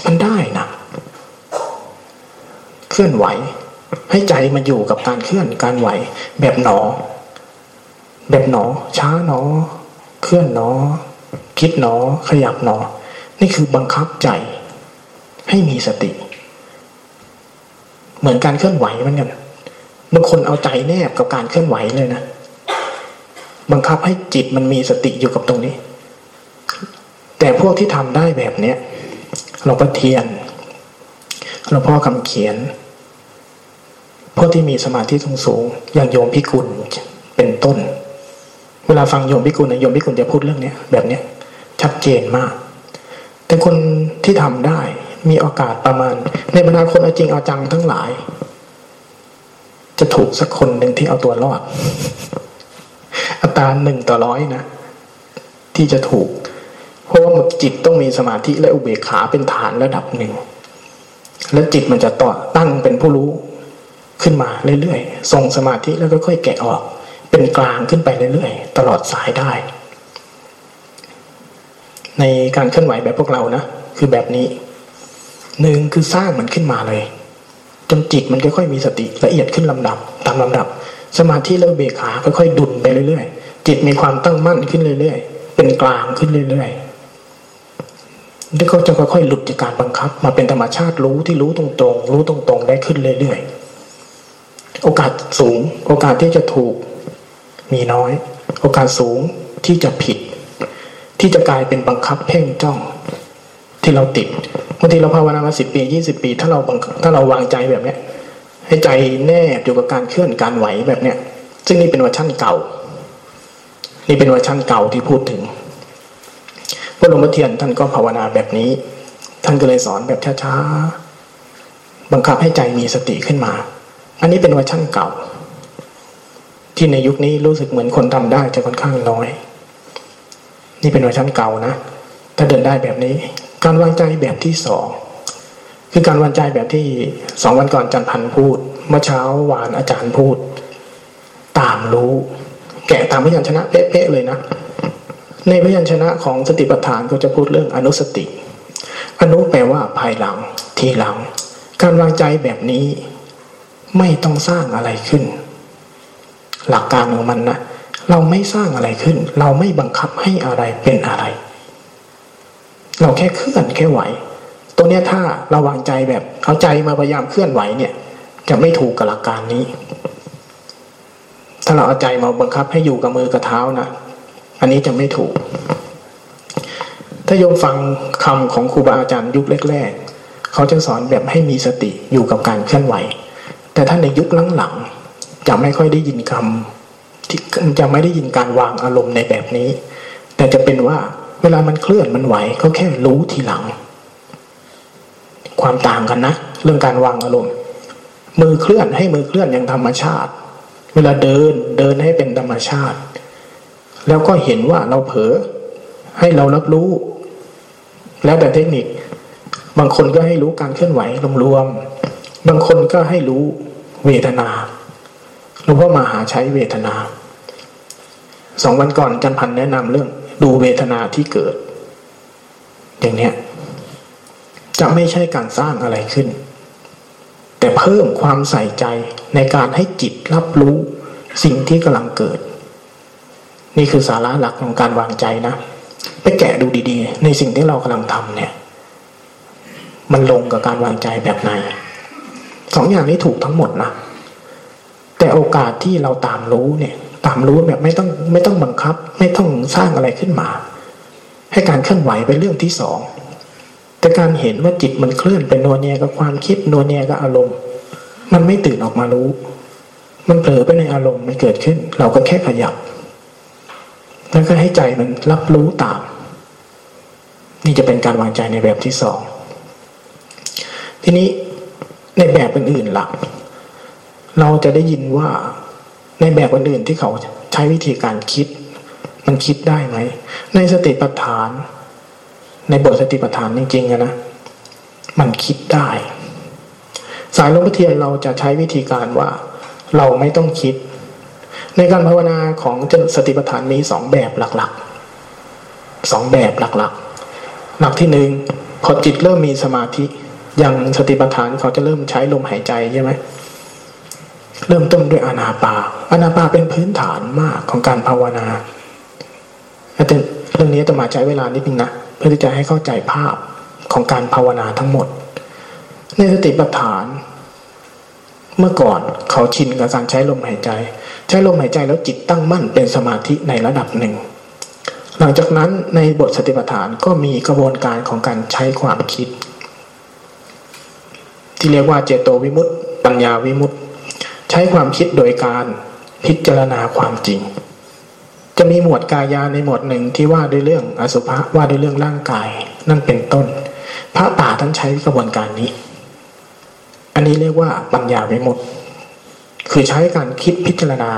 มันได้นะเคลื่อนไหว ให้ใจมันอยู่กับการเคลื่อนการไหว แบบหนอ แบบหนอ ช้าหนอ เคลื่อนหนอ คิดหนอ ขยับหนอ นี่คือบังคับใจ ให้มีสติ เหมือนการเคลื่อนไหวมือนกันบางคนเอาใจแนบกับการเคลื่อนไหวเลยนะบังคับให้จิตมันมีสติอยู่กับตรงนี้ แต่พวกที่ทำได้แบบเนี้ยหลวงพ่อเทียนหลวงพ่อคำเขียน พวกที่มีสมาธิสูงสูงอย่างโยมพิกุลเป็นต้น เวลาฟังโยมพิกุลนะโยมพิกุลจะพูดเรื่องนี้แบบเนี้ยชัดเจนมาก แต่คนที่ทำได้ มีโอกาสประมาณ ในบรรดาคนเอาจริงเอาจังทั้งหลาย จะถูกสักคนหนึ่งที่เอาตัวรอด อัตราหนึ่งต่อร้อยนะ ที่จะถูก เพราะว่าจิตต้องมีสมาธิและอุเบกขาเป็นฐานระดับหนึ่ง และจิตมันจะต่อตั้งเป็นผู้รู้ขึ้นมาเรื่อยๆทรงสมาธิแล้วก็ค่อยแกะออก เป็นกลางขึ้นไปเรื่อยๆ ตลอดสายได้ ในการเคลื่อนไหวแบบพวกเรานะ คือแบบนี้ หนึ่งคือสร้างมันขึ้นมาเลย จนจิตมันค่อยๆมีสติละเอียดขึ้นลำดับ ตามลำดับ สมาธิแล้วเบขาค่อยๆดุลไปเรื่อยๆ จิตมีความตั้งมั่นขึ้นเรื่อยๆ เป็นกลางขึ้นเรื่อยๆแล้วก็จะค่อยๆหลุดจากการบังคับ มาเป็นธรรมชาติรู้ที่รู้ตรงๆ รู้ตรงๆ ได้ขึ้นเรื่อยๆ โอกาสสูง โอกาสที่จะถูกมีน้อย โอกาสสูงที่จะผิด ที่จะกลายเป็นบังคับเพ่งจ้องที่เราติด บางทีเราภาวนามาสิบปียี่สิบปี ถ้าเราถ้าเราวางใจแบบเนี้ยให้ใจแนบอยู่กับการเคลื่อนการไหวแบบเนี้ยซึ่งนี่เป็นเวอร์ชั่นเก่า นี่เป็นเวอร์ชั่นเก่าที่พูดถึงพระหลวงพ่อเทียนท่านก็ภาวนาแบบนี้ ท่านก็เลยสอนแบบช้าๆบังคับให้ใจมีสติขึ้นมา อันนี้เป็นเวอร์ชั่นเก่า ที่ในยุคนี้รู้สึกเหมือนคนทำได้จะค่อนข้างน้อย นี่เป็นเวอร์ชันเก่านะถ้าเดินได้แบบนี้ การวางใจแบบที่สองคือการวางใจแบบที่สองวันก่อนจันพันพูด เมื่อเช้าวานอาจารย์พูด ตามรู้ แกะตามพยัญชนะเป๊ะๆเลยนะ ในพยัญชนะของสติปัฏฐานก็จะพูดเรื่องอนุสติ อนุแปลว่าภายหลัง ทีหลัง การวางใจแบบนี้ ไม่ต้องสร้างอะไรขึ้น หลักการของมันนะเราไม่สร้างอะไรขึ้น เราไม่บังคับให้อะไรเป็นอะไร เราแค่เคลื่อนแค่ไหว ตรงนี้ถ้าเราวางใจแบบเอาใจมาพยายามเคลื่อนไหวเนี่ย จะไม่ถูกกับหลักการนี้ ถ้าเราเอาใจมาบังคับให้อยู่กับมือกับเท้านะอันนี้จะไม่ถูก ถ้าโยมฟังคำของครูบาอาจารย์ยุคแรกๆเขาจะสอนแบบให้มีสติอยู่กับการเคลื่อนไหว แต่ถ้าในยุคหลังๆจะไม่ค่อยได้ยินคำที่จะไม่ได้ยินการวางอารมณ์ในแบบนี้ แต่จะเป็นว่า เวลามันเคลื่อนมันไหวเขาแค่รู้ทีหลัง ความต่างกันนะ เรื่องการวางอารมณ์มือเคลื่อนให้มือเคลื่อนอย่างธรรมชาติ เวลาเดินเดินให้เป็นธรรมชาติ แล้วก็เห็นว่าเราเผลอให้เรารับรู้ แล้วแต่เทคนิค บางคนก็ให้รู้การเคลื่อนไหวรวมๆบางคนก็ให้รู้เวทนาหลวงพ่อมาหาใช้เวทนาสองวันก่อนจันพันแนะนำเรื่อง ดูเวทนาที่เกิด อย่างเนี้ยจะไม่ใช่การสร้างอะไรขึ้น แต่เพิ่มความใส่ใจในการให้จิตรับรู้สิ่งที่กำลังเกิด นี่คือสาระหลักของการวางใจนะไปแกะดูดีๆ ในสิ่งที่เรากำลังทำเนี่ย มันลงกับการวางใจแบบไหนสองอย่างนี้ถูกทั้งหมดนะแต่โอกาสที่เราตามรู้เนี่ย ตามรู้แบบไม่ต้องไม่ต้องบังคับ ไม่ต้องสร้างอะไรขึ้นมา ให้การเคลื่อนไหวเป็นเรื่องที่สองแต่การเห็นว่าจิตมันเคลื่อนไปนวเนียกับความคิดนวเนียกับอารมณ์ มันไม่ตื่นออกมารู้ มันเผลอไปในอารมณ์มันเกิดขึ้น เราก็แค่ขยับ แล้วก็ให้ใจมันรับรู้ตาม นี่จะเป็นการวางใจในแบบที่สองทีนี้ในแบบอื่นๆหลักเราจะได้ยินว่า ในแบบอื่นที่เขาใช้วิธีการคิด มันคิดได้ไหม ในสติปัฏฐาน ในบทสติปัฏฐานจริงๆนะมันคิดได้ สายลมพเทียนเราจะใช้วิธีการว่า เราไม่ต้องคิด ในการภาวนาของสติปัฏฐานมีสองแบบหลักๆสองแบบหลักๆ หลักที่หนึ่งพอจิตเริ่มมีสมาธิอย่างสติปัฏฐานเขาจะเริ่มใช้ลมหายใจใช่ไหม เริ่มต้นด้วยอนาปาอนาปาเป็นพื้นฐานมากของการภาวนาแต่เรื่องนี้จะมาใช้เวลานิดนึงนะเพื่อที่จะให้เข้าใจภาพของการภาวนาทั้งหมด ในสติปัฏฐาน เมื่อก่อนเขาชินกับการใช้ลมหายใจ ใช้ลมหายใจแล้วจิตตั้งมั่นเป็นสมาธิในระดับหนึ่ง หลังจากนั้นในบทสติปัฏฐานก็มีกระบวนการของการใช้ความคิด ที่เรียกว่าเจโตวิมุตต์ปัญญาวิมุตต์ ใช้ความคิดโดยการพิจารณาความจริง จะมีหมวดกายาในหมวดหนึ่งที่ว่าด้วยเรื่องอสุภะว่าด้วยเรื่องร่างกายนั่นเป็นต้น พระป่าท่านใช้กระบวนการนี้ อันนี้เรียกว่าปัญญาวิมุตต์คือใช้การคิดพิจารณา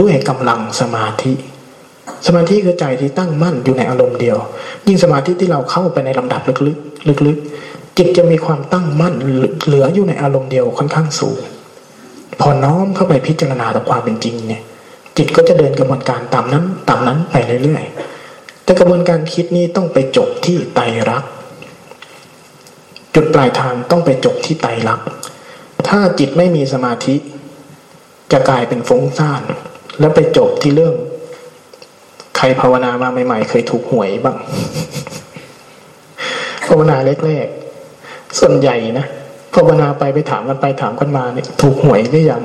ด้วยกำลังสมาธิ สมาธิคือใจที่ตั้งมั่นอยู่ในอารมณ์เดียว ยิ่งสมาธิที่เราเข้าไปในลำดับลึกๆลึกๆจิตจะมีความตั้งมั่นเหลืออยู่ในอารมณ์เดียวค่อนข้างสูง พอน้อมเข้าไปพิจารณาต่อความเป็นจริงเนี่ย จิตก็จะเดินกระบวนการตามนั้นตามนั้นไปเรื่อยๆแต่กระบวนการคิดนี้ต้องไปจบที่ไตรักจุดปลายทางต้องไปจบที่ไตรักถ้าจิตไม่มีสมาธิ จะกลายเป็นฟุ้งซ่าน แล้วไปจบที่เรื่อง ใครภาวนามาใหม่ๆ เคยถูกหวยบ้างภาวนาแรกๆส่วนใหญ่นะ ภาวนาไปไปถามกันไปถามกันมาเนี่ยถูกหวยได้ยัง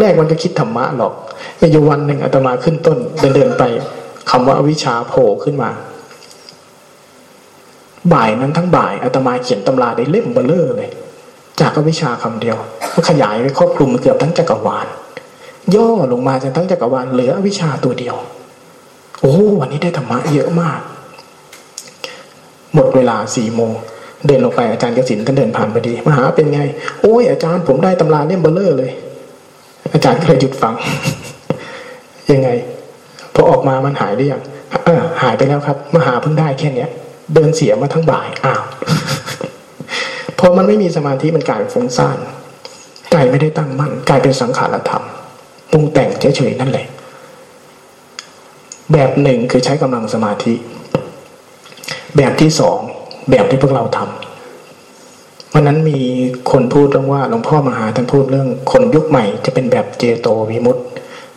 แรกๆมันก็คิดธรรมะหรอกมีอยู่วันหนึ่งอาตมาขึ้นต้น เดินเดินไปคำว่าอวิชชาโผล่ขึ้นมา บ่ายนั้นทั้งบ่ายอาตมาเขียนตำราได้เล่มเบลเลอร์เลย จากอวิชชาคำเดียวก็ขยายไปครอบคลุมเกือบทั้งจักรวาล ย่อลงมาจนทั้งจักรวาลเหลืออวิชชาตัวเดียว โอ้วันนี้ได้ธรรมะเยอะมาก หมดเวลาสี่โมง เดินลงไปอาจารย์กสินท่านเดินผ่านพอดีมาหาเป็นไง โอ้ยอาจารย์ผมได้ตำราเล่มเบลเลอร์เลย อาจารย์ก็เลยหยุดฟัง ยังไงพอออกมามันหายหรือยังเออหายไปแล้วครับมาหาเพิ่งได้แค่เนี้ย เดินเสียมาทั้งบ่ายอ้าวพอมันไม่มีสมาธิมันกลายเป็นฟุ้งซ่านกายไม่ได้ตั้งมั่นกลายเป็นสังขารธรรมปรุงแต่งเฉยๆนั่นแหละ แบบหนึ่งคือใช้กำลังสมาธิ แบบที่สอง แบบที่พวกเราทำวันนั้นมีคนพูดเรื่องว่าหลวงพ่อมหาท่านพูดเรื่อง คนยุคใหม่จะเป็นแบบเจโตวิมุตต์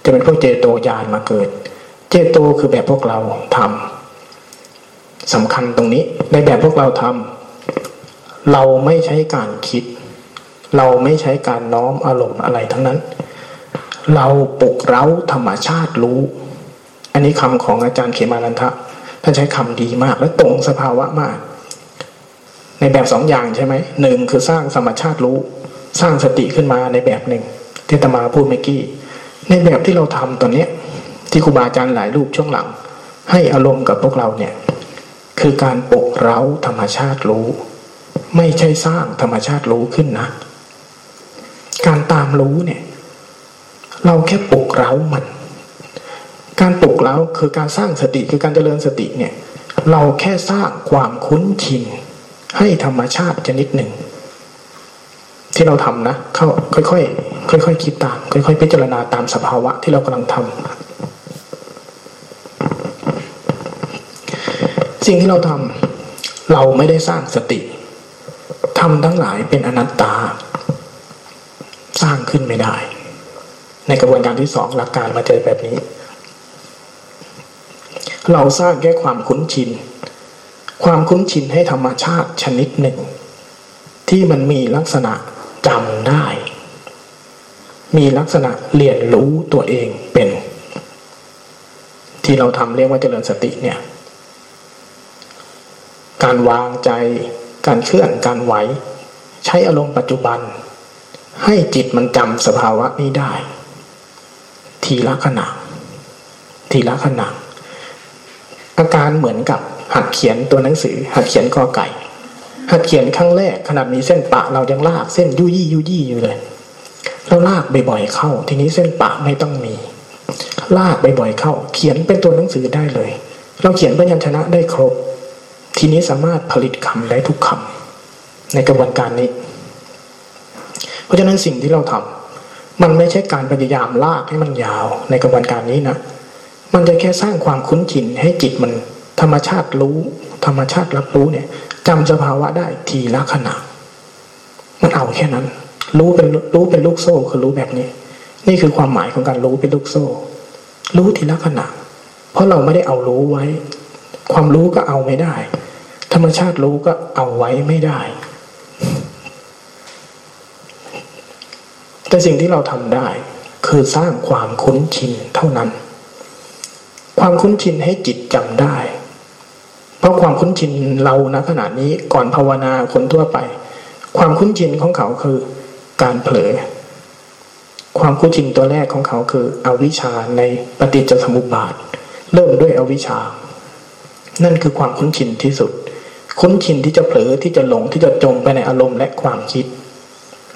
จะเป็นพวกเจโตญาณมาเกิด เจโตคือแบบพวกเราทำสำคัญตรงนี้ในแบบพวกเราทำเราไม่ใช้การคิด เราไม่ใช้การน้อมอารมณ์อะไรทั้งนั้น เราปลุกเร้าธรรมชาติรู้ อันนี้คำของอาจารย์เขมานันทะท่านใช้คำดีมากและตรงสภาวะมาก ในแบบสองอย่างใช่ไหมหนึ่งคือสร้างสมชาติรู้ สร้างสติขึ้นมาในแบบหนึ่งที่ตมาพูดเมื่อกี้ ในแบบที่เราทำตอนเนี้ยที่ครูบาอาจารย์หลายรูปช่วงหลัง ให้อารมณ์กับพวกเราเนี่ยคือการปกเร้าธรรมชาติรู้ ไม่ใช่สร้างธรรมชาติรู้ขึ้นนะ การตามรู้เนี่ย เราแค่ปลุกเร้ามัน การปลุกเร้าคือการสร้างสติคือการเจริญสติเนี่ย เราแค่สร้างความคุ้นชิน ให้ธรรมชาติชนิดหนึ่ง ที่เราทำนะเข้าค่อยๆค่อยๆคิดตาม ค่อยๆพิจารณาตามสภาวะที่เรากำลังทำสิ่งที่เราทำเราไม่ได้สร้างสติทำทั้งหลายเป็นอนัตตา สร้างขึ้นไม่ได้ ในกระบวนการที่สองหลักการมาเจอแบบนี้ เราสร้างแค่ความคุ้นชิน ความคุ้นชินให้ธรรมชาติชนิดหนึ่ง ที่มันมีลักษณะจำได้ มีลักษณะเรียนรู้ตัวเองเป็น ที่เราทำเรียกว่าเจริญสติเนี่ย การวางใจ การเคลื่อนการไหว ใช้อารมณ์ปัจจุบัน ให้จิตมันจำสภาวะนี้ได้ ทีละขณะ ทีละขณะอาการเหมือนกับ หัดเขียนตัวหนังสือ หัดเขียนกอไก่ หัดเขียนครั้งแรกขนาดมีเส้นปะเรายังลากเส้นยุยี่ยุยี่อยู่เลยเราลากบ่อยๆเข้า ทีนี้เส้นปะไม่ต้องมี ลากบ่อยๆเข้า เขียนเป็นตัวหนังสือได้เลย เราเขียนพยัญชนะได้ครบ ทีนี้สามารถผลิตคำได้ทุกคำในกระบวนการนี้ เพราะฉะนั้นสิ่งที่เราทำมันไม่ใช่การพยายามลากให้มันยาวในกระบวนการนี้นะมันจะแค่สร้างความคุ้นชินให้จิตมัน ธรรมชาติรู้ ธรรมชาติรับรู้เนี่ยจำสภาวะได้ทีละขณะ มันเอาแค่นั้น รู้เป็นรู้เป็นลูกโซ่คือรู้แบบนี้ นี่คือความหมายของการรู้เป็นลูกโซ่ รู้ทีละขณะ เพราะเราไม่ได้เอารู้ไว้ ความรู้ก็เอาไม่ได้ ธรรมชาติรู้ก็เอาไว้ไม่ได้ แต่สิ่งที่เราทำได้ คือสร้างความคุ้นชินเท่านั้น ความคุ้นชินให้จิตจำได้ เพราะความคุ้นชินเราณขณะนี้ก่อนภาวนาคนทั่วไป ความคุ้นชินของเขาคือการเผลอความคุ้นชินตัวแรกของเขาคืออวิชชาในปฏิจจสมุปบาท เริ่มด้วยอวิชชา นั่นคือความคุ้นชินที่สุด คุ้นชินที่จะเผลอที่จะหลงที่จะจมไปในอารมณ์และความคิด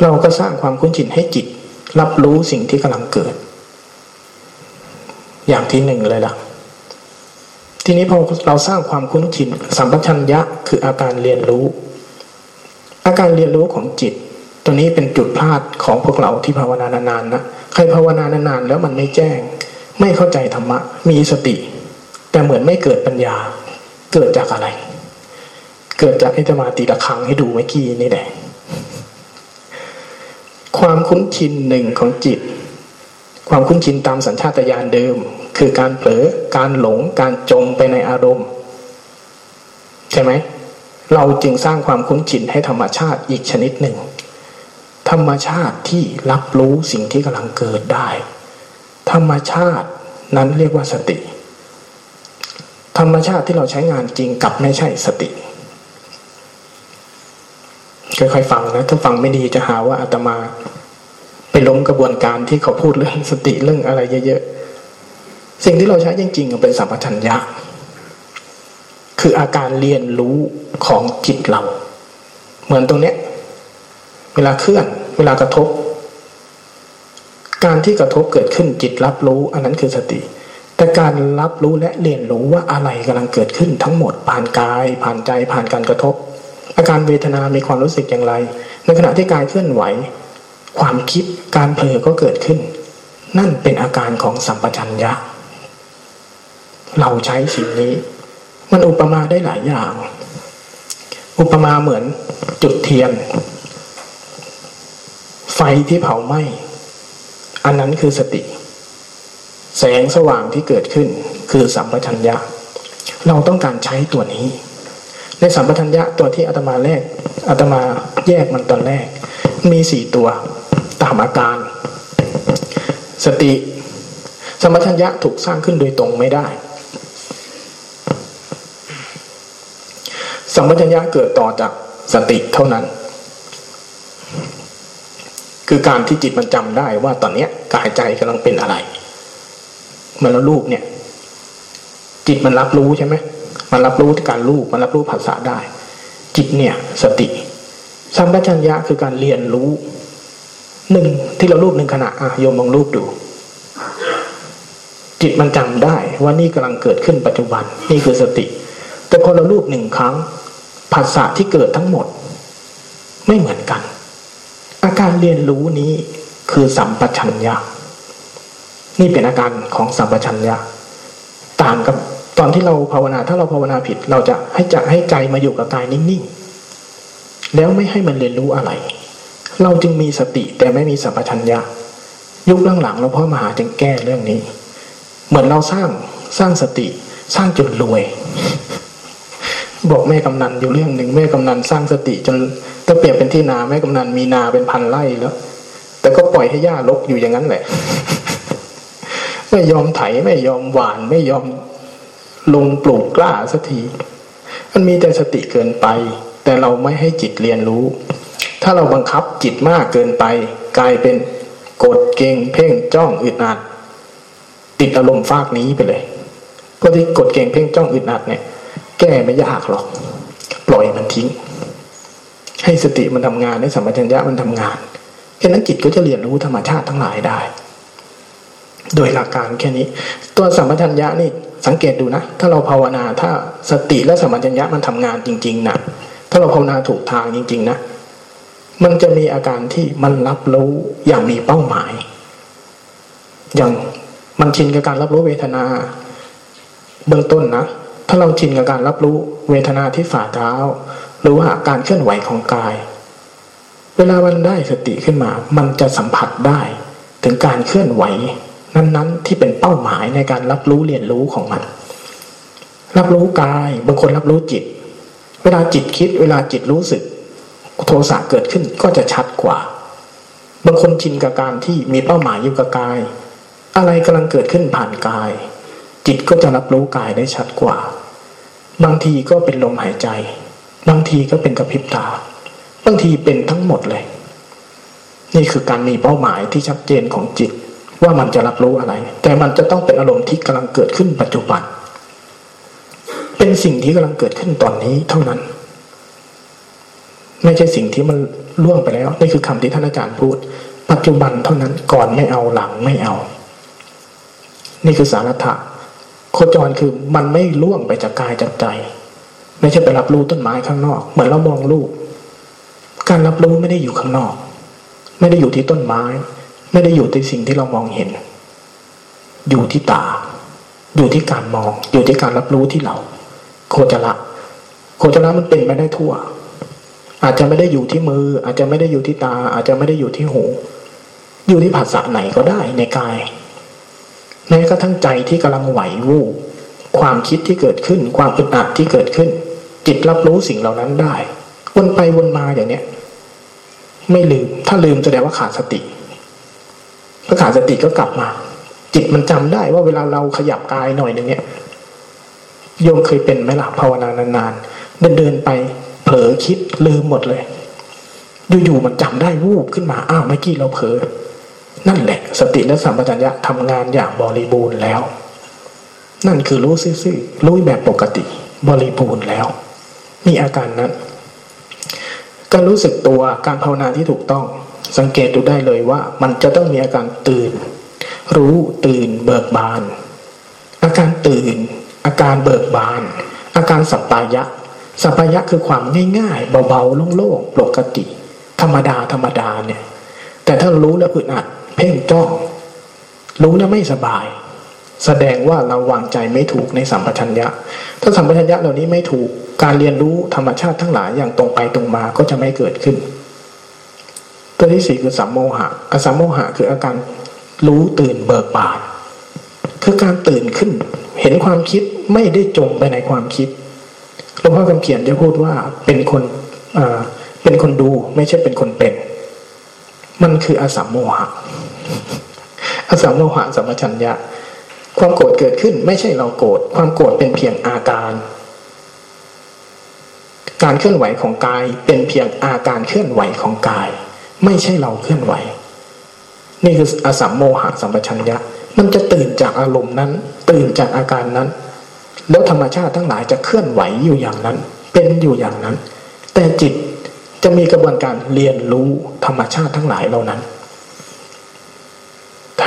เราก็สร้างความคุ้นชินให้จิต รับรู้สิ่งที่กำลังเกิด อย่างที่หนึ่งเลยล่ะ ทีนี้พอเราสร้างความคุ้นชินสัมปชัญญะคืออาการเรียนรู้ อาการเรียนรู้ของจิต ตัวนี้เป็นจุดพลาดของพวกเราที่ภาวนานานๆนะใครภาวนานานๆแล้วมันไม่แจ้ง ไม่เข้าใจธรรมะ มีสติ แต่เหมือนไม่เกิดปัญญา เกิดจากอะไร เกิดจากไอ้ธรรมาตีละครังให้ดูเมื่อกี้นี่แหละความคุ้นชินหนึ่งของจิต ความคุ้นชินตามสัญชาตญาณเดิม คือการเผลอการหลงการจมไปในอารมณ์ ใช่ไหม เราจึงสร้างความคุ้นชินให้ธรรมชาติอีกชนิดหนึ่ง ธรรมชาติที่รับรู้สิ่งที่กำลังเกิดได้ ธรรมชาตินั้นเรียกว่าสติ ธรรมชาติที่เราใช้งานจริงกับไม่ใช่สติค่อยๆฟังนะถ้าฟังไม่ดีจะหาว่าอาตมา ไปล้มกระบวนการที่เขาพูดเรื่องสติเรื่องอะไรเยอะๆ สิ่งที่เราใช้จริงๆเป็นสัมปชัญญะ คืออาการเรียนรู้ของจิตเรา เหมือนตรงเนี้ย เวลาเคลื่อน เวลากระทบ การที่กระทบเกิดขึ้นจิตรับรู้ อันนั้นคือสติ แต่การรับรู้และเรียนรู้ว่าอะไรกำลังเกิดขึ้นทั้งหมดผ่านกาย ผ่านใจผ่านการกระทบ อาการเวทนา มีความรู้สึกอย่างไร ในขณะที่กายเคลื่อนไหว ความคิดการเผลอก็เกิดขึ้น นั่นเป็นอาการของสัมปชัญญะ เราใช้สิ่งนี้ มันอุปมาได้หลายอย่าง อุปมาเหมือนจุดเทียน ไฟที่เผาไหม้อันนั้นคือสติ แสงสว่างที่เกิดขึ้น คือสัมปชัญญะ เราต้องการใช้ตัวนี้ ในสัมปชัญญะตัวที่อาตมาแรกอาตมาแยกมันตอนแรก มีสี่ตัวตามอาการ สติ สัมปชัญญะถูกสร้างขึ้นโดยตรงไม่ได้ สัมปชัญญะเกิดต่อจากสติเท่านั้น คือการที่จิตมันจำได้ว่าตอนนี้กายใจกำลังเป็นอะไรเมื่อเราลูกเนี่ย จิตมันรับรู้ใช่ไหมมันรับรู้การลูกมันรับรู้ภาษาได้ จิตเนี่ย สติสัมปชัญญะคือการเรียนรู้หนึ่งที่เรารูปหนึ่งขณะอะโยมลองรูปดู จิตมันจำได้ว่านี่กำลังเกิดขึ้นปัจจุบัน นี่คือสติ แต่พอเรารูปหนึ่งครั้ง ภาษาที่เกิดทั้งหมด ไม่เหมือนกัน อาการเรียนรู้นี้คือสัมปชัญญะนี่เป็นอาการของสัมปชัญญะต่างกับตอนที่เราภาวนา ถ้าเราภาวนาผิด เราจะให้จะให้ใจมาอยู่กับกายนิ่งๆแล้วไม่ให้มันเรียนรู้อะไร เราจึงมีสติแต่ไม่มีสัมปชัญญะยุคหลังๆเราพ่อมหาจึงแก้เรื่องนี้ เหมือนเราสร้างสร้างสติสร้างจนรวย บอกแม่กำนันอยู่เรื่องหนึ่งแม่กำนันสร้างสติจนถ้าเปรียบเป็นที่นาแม่กำนันมีนาเป็นพันไร่แล้ว แต่ก็ปล่อยให้หญ้าลกอยู่อย่างนั้นแหละ ไม่ยอมไถไม่ยอมหวานไม่ยอมลงปลูกกล้าสักทีมันมีแต่สติเกินไป แต่เราไม่ให้จิตเรียนรู้ ถ้าเราบังคับจิตมากเกินไป กลายเป็นกดเก่งเพ่งจ้องอึดอัดติดอารมณ์ฟากนี้ไปเลยก็ที่กดเก่งเพ่งจ้องอึดอัดเนี่ย แก้ไม่ยากหรอก ปล่อยมันทิ้ง ให้สติมันทำงานให้สัมปชัญญะมันทำงานแค่นั้นจิตก็จะเรียนรู้ธรรมชาติทั้งหลายได้ โดยหลักการแค่นี้ ตัวสัมปชัญญะนี่สังเกตดูนะ ถ้าเราภาวนาถ้าสติและสัมปชัญญะมันทำงานจริง ๆนะถ้าเราภาวนาถูกทางจริง ๆ นะ มันจะมีอาการที่มันรับรู้อย่างมีเป้าหมาย อย่างมันชินกับการรับรู้เวทนา เบื้องต้นนะ ถ้าเราชินกับการรับรู้เวทนาที่ฝ่าเท้า หรือว่าการเคลื่อนไหวของกาย เวลามันได้สติขึ้นมา มันจะสัมผัสได้ ถึงการเคลื่อนไหว นั้นๆ ที่เป็นเป้าหมายในการรับรู้เรียนรู้ของมัน รับรู้กายบางคนรับรู้จิต เวลาจิตคิด เวลาจิตรู้สึก โทสะเกิดขึ้นก็จะชัดกว่า บางคนชินกับการที่มีเป้าหมายอยู่กับกาย อะไรกำลังเกิดขึ้นผ่านกาย จิตก็จะรับรู้กายได้ชัดกว่า บางทีก็เป็นลมหายใจ บางทีก็เป็นกระพริบตา บางทีเป็นทั้งหมดเลย นี่คือการมีเป้าหมายที่ชัดเจนของจิต ว่ามันจะรับรู้อะไร แต่มันจะต้องเป็นอารมณ์ที่กำลังเกิดขึ้นปัจจุบัน เป็นสิ่งที่กำลังเกิดขึ้นตอนนี้เท่านั้น ไม่ใช่สิ่งที่มันล่วงไปแล้ว นี่คือคำที่ท่านอาจารย์พูด ปัจจุบันเท่านั้นก่อนไม่เอาหลังไม่เอา นี่คือสาระ โคจรคือมันไม่ล่วงไปจากกายจากใจ ไม่ใช่ไปรับรู้ต้นไม้ข้างนอก เหมือนเรามองลูก การรับรู้ไม่ได้อยู่ข้างนอก ไม่ได้อยู่ที่ต้นไม้ ไม่ได้อยู่ที่สิ่งที่เรามองเห็น อยู่ที่ตา อยู่ที่การมอง อยู่ที่การรับรู้ที่เรา โคจระโคจระมันเป็นไปได้ทั่ว อาจจะไม่ได้อยู่ที่มือ อาจจะไม่ได้อยู่ที่ตา อาจจะไม่ได้อยู่ที่หู อยู่ที่ภาษาไหนก็ได้ในกาย แม้กระทั่งใจที่กำลังไหววูบความคิดที่เกิดขึ้น ความอึดอัดที่เกิดขึ้น จิตรับรู้สิ่งเหล่านั้นได้ วนไปวนมาอย่างเนี้ย ไม่ลืม ถ้าลืมแสดงว่าขาดสติพอขาดสติก็กลับมา จิตมันจำได้ว่าเวลาเราขยับกายหน่อยหนึ่งเนี่ยโยมเคยเป็นไหมล่ะภาวนานานๆเดินเดินไปเผลอคิดลืมหมดเลย อยู่ๆมันจำได้วูบขึ้นมาอ้าวเมื่อกี้เราเผลอ นั่นแหละ สติและสัมปชัญญะทำงานอย่างบริบูรณ์แล้ว นั่นคือรู้ซื่อๆรู้แบบปกติ บริบูรณ์แล้ว มีอาการนั้น การรู้สึกตัวการภาวนาที่ถูกต้อง สังเกตดูได้เลยว่า มันจะต้องมีอาการตื่น รู้ตื่นเบิกบาน อาการตื่น อาการเบิกบาน อาการสัปปายะสัปปายะคือความง่ายๆ เบาๆโล่งๆปกติ ธรรมดาธรรมดาเนี่ย แต่ถ้ารู้แล้วอึดอัด เพ่งจ้องรู้แล้วไม่สบาย แสดงว่าเราวางใจไม่ถูกในสัมปชัญญะ ถ้าสัมปชัญญะเหล่านี้ไม่ถูกการเรียนรู้ธรรมชาติทั้งหลายอย่างตรงไปตรงมาก็จะไม่เกิดขึ้น ตัวที่สี่คือสัมโมหะอสัมโมหะคืออาการรู้ตื่นเบิกบานคือการตื่นขึ้น เห็นความคิดไม่ได้จมไปในความคิดหลวงพ่อคำเขียนจะพูดว่าเป็นคนเป็นคนดูไม่ใช่เป็นคนเป็น มันคืออสัมโมหะ อสัมโมหะสัมปชัญญะ ความโกรธเกิดขึ้นไม่ใช่เราโกรธความโกรธเป็นเพียงอาการ การเคลื่อนไหวของกายเป็นเพียงอาการเคลื่อนไหวของกาย ไม่ใช่เราเคลื่อนไหว นี่คืออสัมโมหะสัมปชัญญะ มันจะตื่นจากอารมณ์นั้น ตื่นจากอาการนั้น แล้วธรรมชาติทั้งหลายจะเคลื่อนไหวอยู่อย่างนั้น เป็นอยู่อย่างนั้น แต่จิตจะมีกระบวนการเรียนรู้ธรรมชาติทั้งหลายเหล่านั้น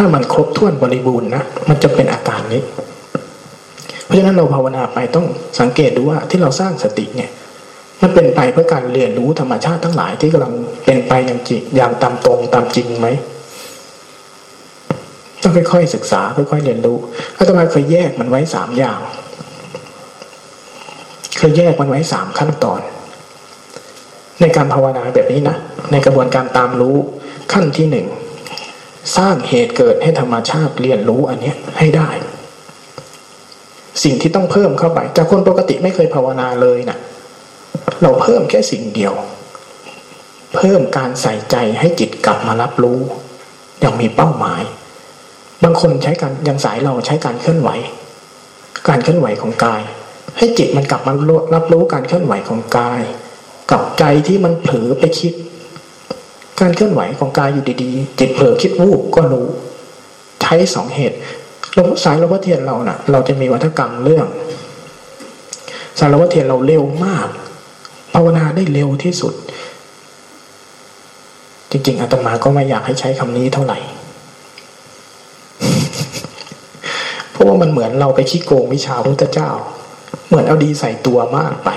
ถ้ามันครบถ้วนบริบูรณ์นะมันจะเป็นอาการนี้ เพราะฉะนั้นเราภาวนาไปต้องสังเกตดูว่าที่เราสร้างสติเนี่ยมันเป็นไปเพื่อการเรียนรู้ธรรมชาติทั้งหลายที่กำลังเป็นไปอย่างจริงอย่างตามตรงตามจริงไหมต้องค่อยๆศึกษาค่อยๆเรียนรู้อาตมาเคยแยกมันไว้สามอย่าง เคยแยกมันไว้สามขั้นตอน ในการภาวนาแบบนี้นะในกระบวนการตามรู้ขั้นที่หนึ่ง สร้างเหตุเกิดให้ธรรมชาติเรียนรู้อันนี้ให้ได้ สิ่งที่ต้องเพิ่มเข้าไป จากคนปกติไม่เคยภาวนาเลยนะ่ะเราเพิ่มแค่สิ่งเดียว เพิ่มการใส่ใจให้จิตกลับมารับรู้ อย่างมีเป้าหมาย บางคนใช้การยังสายเราใช้การเคลื่อนไหว การเคลื่อนไหวของกาย ให้จิตมันกลับมารับรู้การเคลื่อนไหวของกาย กับใจที่มันเผลอไปคิด การเคลื่อนไหวของกายอยู่ดีๆ จิตเผลอคิดวูบก็รู้ ใช้สองเหตุลงสายลวเทียนเรานะ่ะ เราจะมีวัฒกรรมเรื่อง สารวัเทียนเราเร็วมาก ภาวนาได้เร็วที่สุด จริง ๆอาตมาก็ไม่อยากให้ใช้คำนี้เท่าไหร่ เพราะว่ามันเหมือนเราไปขี้โกงวิชาพระพุทธเจ้า เหมือนเอาดีใส่ตัวมากไป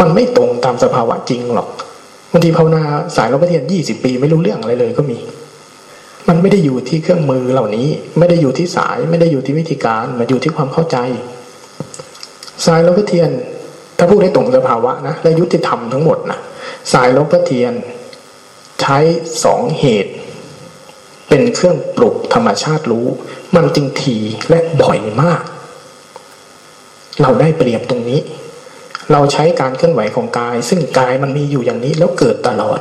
มันไม่ตรงตามสภาวะจริงหรอก บางทีภาวนาสายเราปเทียนยี่สิบปีไม่รู้เรื่องอะไรเลยก็มี มันไม่ได้อยู่ที่เครื่องมือเหล่านี้ ไม่ได้อยู่ที่สาย ไม่ได้อยู่ที่วิธีการมันอยู่ที่ความเข้าใจ สายลบเทียน ถ้าพูดให้ตรงสภาวะนะและยุติธรรมทั้งหมดนะสายลบเทียน ใช้สองเหตุ เป็นเครื่องปลุกธรรมชาติรู้ มันจึงทีและบ่อยมาก เราได้เปรียบตรงนี้ เราใช้การเคลื่อนไหวของกาย ซึ่งกายมันมีอยู่อย่างนี้แล้วเกิดตลอด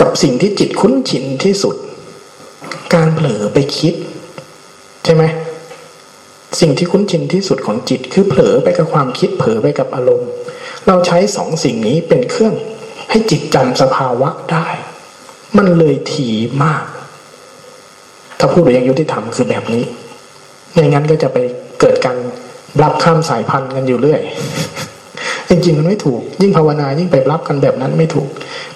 กับสิ่งที่จิตคุ้นชินที่สุด การเผลอไปคิด ใช่ไหมสิ่งที่คุ้นชินที่สุดของจิต คือเผลอไปกับความคิดเผลอไปกับอารมณ์ เราใช้สองสิ่งนี้เป็นเครื่องให้จิตจำสภาวะได้ มันเลยถีมาก ถ้าพูดอย่างยุติธรรมคือแบบนี้ไม่งั้นก็จะไปเกิดการรับข้ามสายพันธุ์กันอยู่เรื่อย จริงๆมันไม่ถูก ยิ่งภาวนายิ่งไปรับกันแบบนั้นไม่ถูก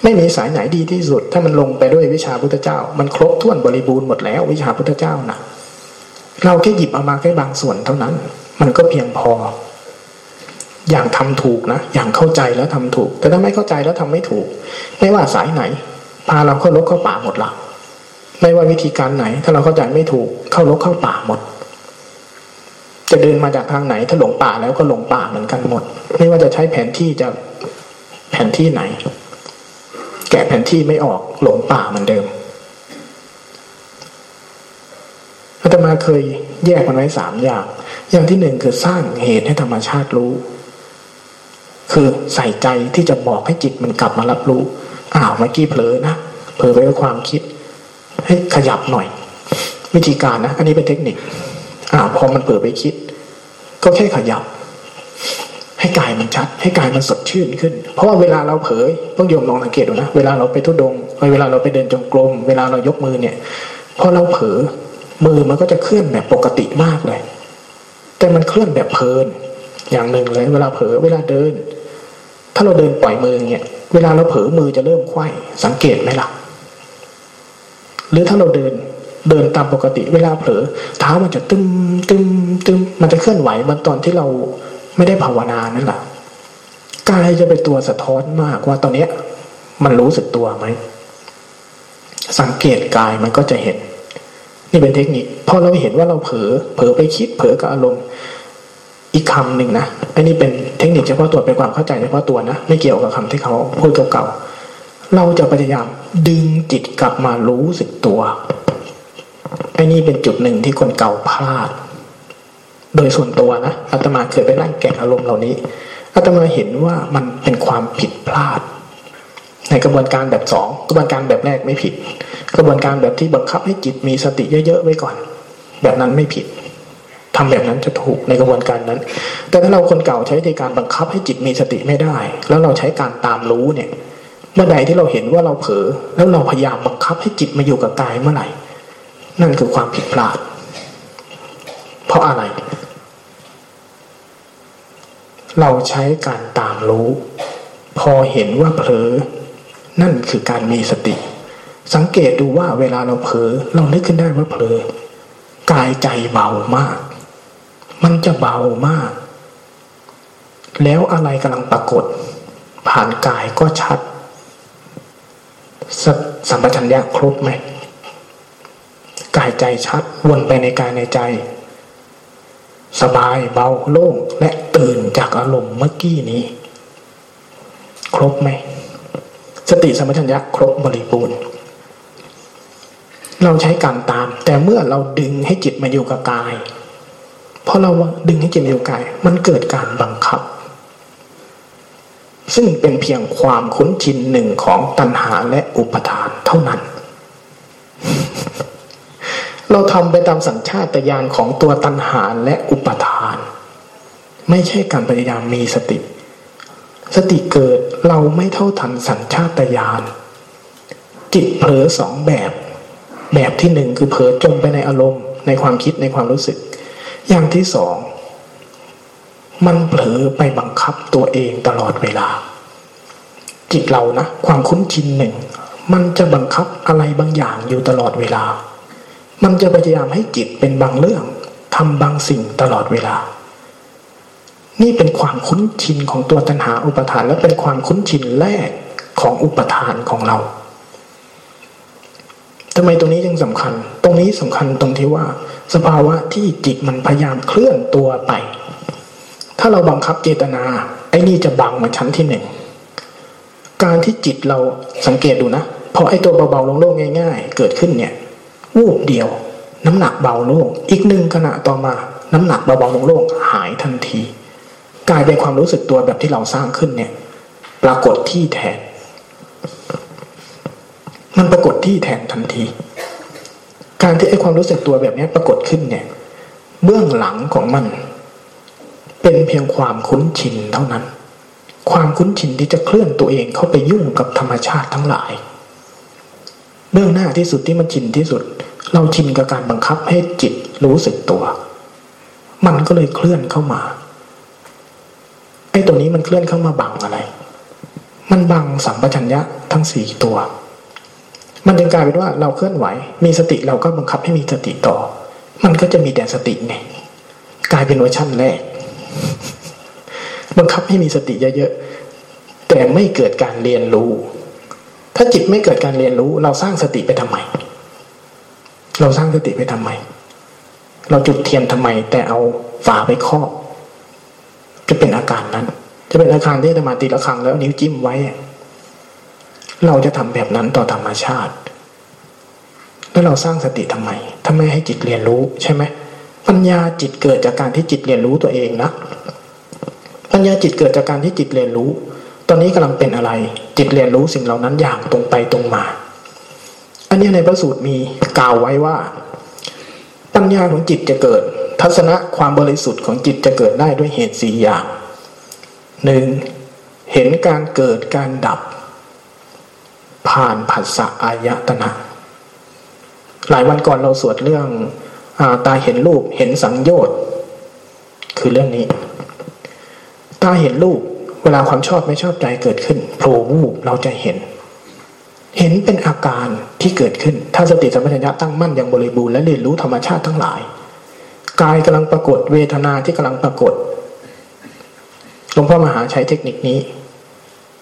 ไม่มีสายไหนดีที่สุด ถ้ามันลงไปด้วยวิชาพุทธเจ้า มันครบถ้วนบริบูรณ์หมดแล้ววิชาพุทธเจ้านะเราแค่หยิบเอามาแค่บางส่วนเท่านั้น มันก็เพียงพอ อย่างทำถูกนะอย่างเข้าใจแล้วทำถูก แต่ถ้าไม่เข้าใจแล้วทำไม่ถูก ไม่ว่าสายไหน พาเราเข้าลกเข้าป่าหมดละไม่ว่าวิธีการไหน ถ้าเราเข้าใจไม่ถูก เข้าลกเข้าป่าหมด จะเดินมาจากทางไหนถ้าหลงป่าแล้วก็หลงป่าเหมือนกันหมด ไม่ว่าจะใช้แผนที่จะแผนที่ไหน แกะแผนที่ไม่ออกหลงป่าเหมือนเดิมอาตมาเคยแยกมันไว้สามอย่าง อย่างที่หนึ่งคือสร้างเหตุให้ธรรมชาติรู้ คือใส่ใจที่จะบอกให้จิตมันกลับมารับรู้อ้าวเมื่อกี้เผลอนะเผลอไปกับความคิด ให้ขยับหน่อย วิธีการนะ อันนี้เป็นเทคนิค อ้าพอมันเผลอไปคิด ก็แค่ขยับ ให้กายมันชัด ให้กายมันสดชื่นขึ้น เพราะว่าเวลาเราเผลอต้องโยมลองสังเกตดูนะเวลาเราไปทุดงเวลาเราไปเดินจงกรมเวลาเรายกมือเนี่ยพอเราเผลอมือมันก็จะเคลื่อนแบบปกติมากเลย แต่มันเคลื่อนแบบเพลิน อย่างหนึ่งเลย เวลาเผลอเวลาเดิน ถ้าเราเดินปล่อยมือเงี้ยเวลาเราเผลอมือจะเริ่มควยสังเกตไหมล่ะ หรือถ้าเราเดิน เดินตามปกติเวลาเผลอเท้ามันจะตึมตึมตึมมันจะเคลื่อนไหวเมือนตอนที่เราไม่ได้ภาวนานั่นแหละกายจะเป็นตัวสะท้อนมากว่าตอนเนี้ย มันรู้สึกตัวไหมสังเกตกายมันก็จะเห็น นี่เป็นเทคนิคพอเราเห็นว่าเราเผลอเผลอไปคิดเผลอกับอารมณ์อีกคำหนึ่งนะอันนี้เป็นเทคนิคเฉพาะตัวเป็นความเข้าใจเฉพาะตัวนะไม่เกี่ยวกับคำที่เขาพูดเก่าๆเราจะพยายามดึงจิตกลับมารู้สึกตัว อันนี้เป็นจุดหนึ่งที่คนเก่าพลาด โดยส่วนตัวนะอาตมาเคยไปนั่งแกะอารมณ์เหล่านี้อาตมาเห็นว่ามันเป็นความผิดพลาด ในกระบวนการแบบสองกระบวนการแบบแรกไม่ผิด กระบวนการแบบที่บังคับให้จิตมีสติเยอะๆไว้ก่อน แบบนั้นไม่ผิดทำแบบนั้นจะถูกในกระบวนการนั้น แต่ถ้าเราคนเก่าใช้ในการบังคับให้จิตมีสติไม่ได้ แล้วเราใช้การตามรู้เนี่ย เมื่อใดที่เราเห็นว่าเราเผลอแล้วเราพยายามบังคับให้จิตมาอยู่กับกายเมื่อไหร่ นั่นคือความผิดพลาด เพราะอะไร เราใช้การตามรู้ พอเห็นว่าเผลอ นั่นคือการมีสติ สังเกตดูว่าเวลาเราเผลอ เรานึกขึ้นได้ว่าเผลอกายใจเบามาก มันจะเบามาก แล้วอะไรกำลังปรากฏ ผ่านกายก็ชัดสสัมปชัญญะครบไหม กายใจชัดวนไปในกายในใจ สบายเบาโล่งและตื่นจากอารมณ์เมื่อกี้นี้ ครบไหม สติสมปชัญญะครบบริบูรณ์เราใช้การตาม แต่เมื่อเราดึงให้จิตมาอยู่กับกายพอเราดึงให้จิตมาอยู่กาย มันเกิดการบังคับ ซึ่งเป็นเพียงความคุ้นชินหนึ่งของตัณหาและอุปทานเท่านั้น เราทำไปตามสัญชาตญาณของตัวตัณหาและอุปทาน ไม่ใช่การพยายามมีสติ สติเกิดเราไม่เท่าทันสัญชาตญาณจิตเผลอสองแบบ แบบที่หนึ่งคือเผลอจมไปในอารมณ์ ในความคิดในความรู้สึก อย่างที่สองมันเผลอไปบังคับตัวเองตลอดเวลา จิตเรานะ ความคุ้นชินหนึ่ง มันจะบังคับอะไรบางอย่างอยู่ตลอดเวลา มันจะพยายามให้จิตเป็นบางเรื่องทำบางสิ่งตลอดเวลา นี่เป็นความคุ้นชินของตัวตัณหาอุปทาน และเป็นความคุ้นชินแรกของอุปทานของเราทำไมตรงนี้จึงสำคัญ ตรงนี้สำคัญตรงที่ว่า สภาวะที่จิตมันพยายามเคลื่อนตัวไป ถ้าเราบังคับเจตนา ไอ้นี่จะบังมาชั้นที่หนึ่งการที่จิตเราสังเกตดูนะพอไอ้ตัวเบาๆโล่งๆง่าย ๆ เกิดขึ้นเนี่ย วูบเดียว น้ำหนักเบาลงอีกหนึ่งขณะต่อมา น้ำหนักเบาๆลงโล่งหายทันที กลายเป็นความรู้สึกตัวแบบที่เราสร้างขึ้นเนี่ย ปรากฏที่แทน มันปรากฏที่แทนทันที การที่ไอ้ความรู้สึกตัวแบบนี้ปรากฏขึ้นเนี่ย เบื้องหลังของมัน เป็นเพียงความคุ้นชินเท่านั้น ความคุ้นชินที่จะเคลื่อนตัวเองเข้าไปยุ่งกับธรรมชาติทั้งหลาย เบื้องหน้าที่สุดที่มันชินที่สุด เราชินกับการบังคับให้จิตรู้สึกตัว มันก็เลยเคลื่อนเข้ามาไอ้ตัวนี้มันเคลื่อนเข้ามาบังอะไร มันบังสัมปชัญญะทั้งสี่ตัว มันจึงกลายเป็นว่าเราเคลื่อนไหว มีสติเราก็บังคับให้มีสติต่อ มันก็จะมีแต่สติไงกลายเป็นเวอร์ชั่นแรก บังคับให้มีสติเยอะๆแต่ไม่เกิดการเรียนรู้ ถ้าจิตไม่เกิดการเรียนรู้ เราสร้างสติไปทำไม เราสร้างสติไปทำไม เราจุดเทียนทำไม แต่เอาฝาไปครอบ จะเป็นอาการนั้น จะเป็นอาการที่ธรรมาตีละครังแล้วนิ้วจิ้มไว้ เราจะทำแบบนั้นต่อธรรมชาติ แล้วเราสร้างสติทำไมทำไมให้จิตเรียนรู้ใช่ไหมปัญญาจิตเกิดจากการที่จิตเรียนรู้ตัวเองนะปัญญาจิตเกิดจากการที่จิตเรียนรู้ ตอนนี้กำลังเป็นอะไร จิตเรียนรู้สิ่งเหล่านั้นอย่างตรงไปตรงมา อันนี้ในพระสูตรมีกล่าวไว้ว่า ปัญญาของจิตจะเกิด ทัศนะความบริสุทธิ์ของจิตจะเกิดได้ด้วยเหตุสี่อย่างหนึ่งเห็นการเกิดการดับ ผ่านผัสสะอายตนะ หลายวันก่อนเราสวดเรื่องอตาเห็นรูปเห็นสังโยชน์ คือเรื่องนี้ ตาเห็นรูป วลาความชอบไม่ชอบใจเกิดขึ้นโผล่วูบเราจะเห็น เห็นเป็นอาการที่เกิดขึ้น ถ้าสติสัมปชัญญะตั้งมั่นอย่างบริบูรณ์และเรียนรู้ธรรมชาติทั้งหลาย กายกำลังปรากฏเวทนาที่กำลังปรากฏหลวงพ่อมหาใช้เทคนิคนี้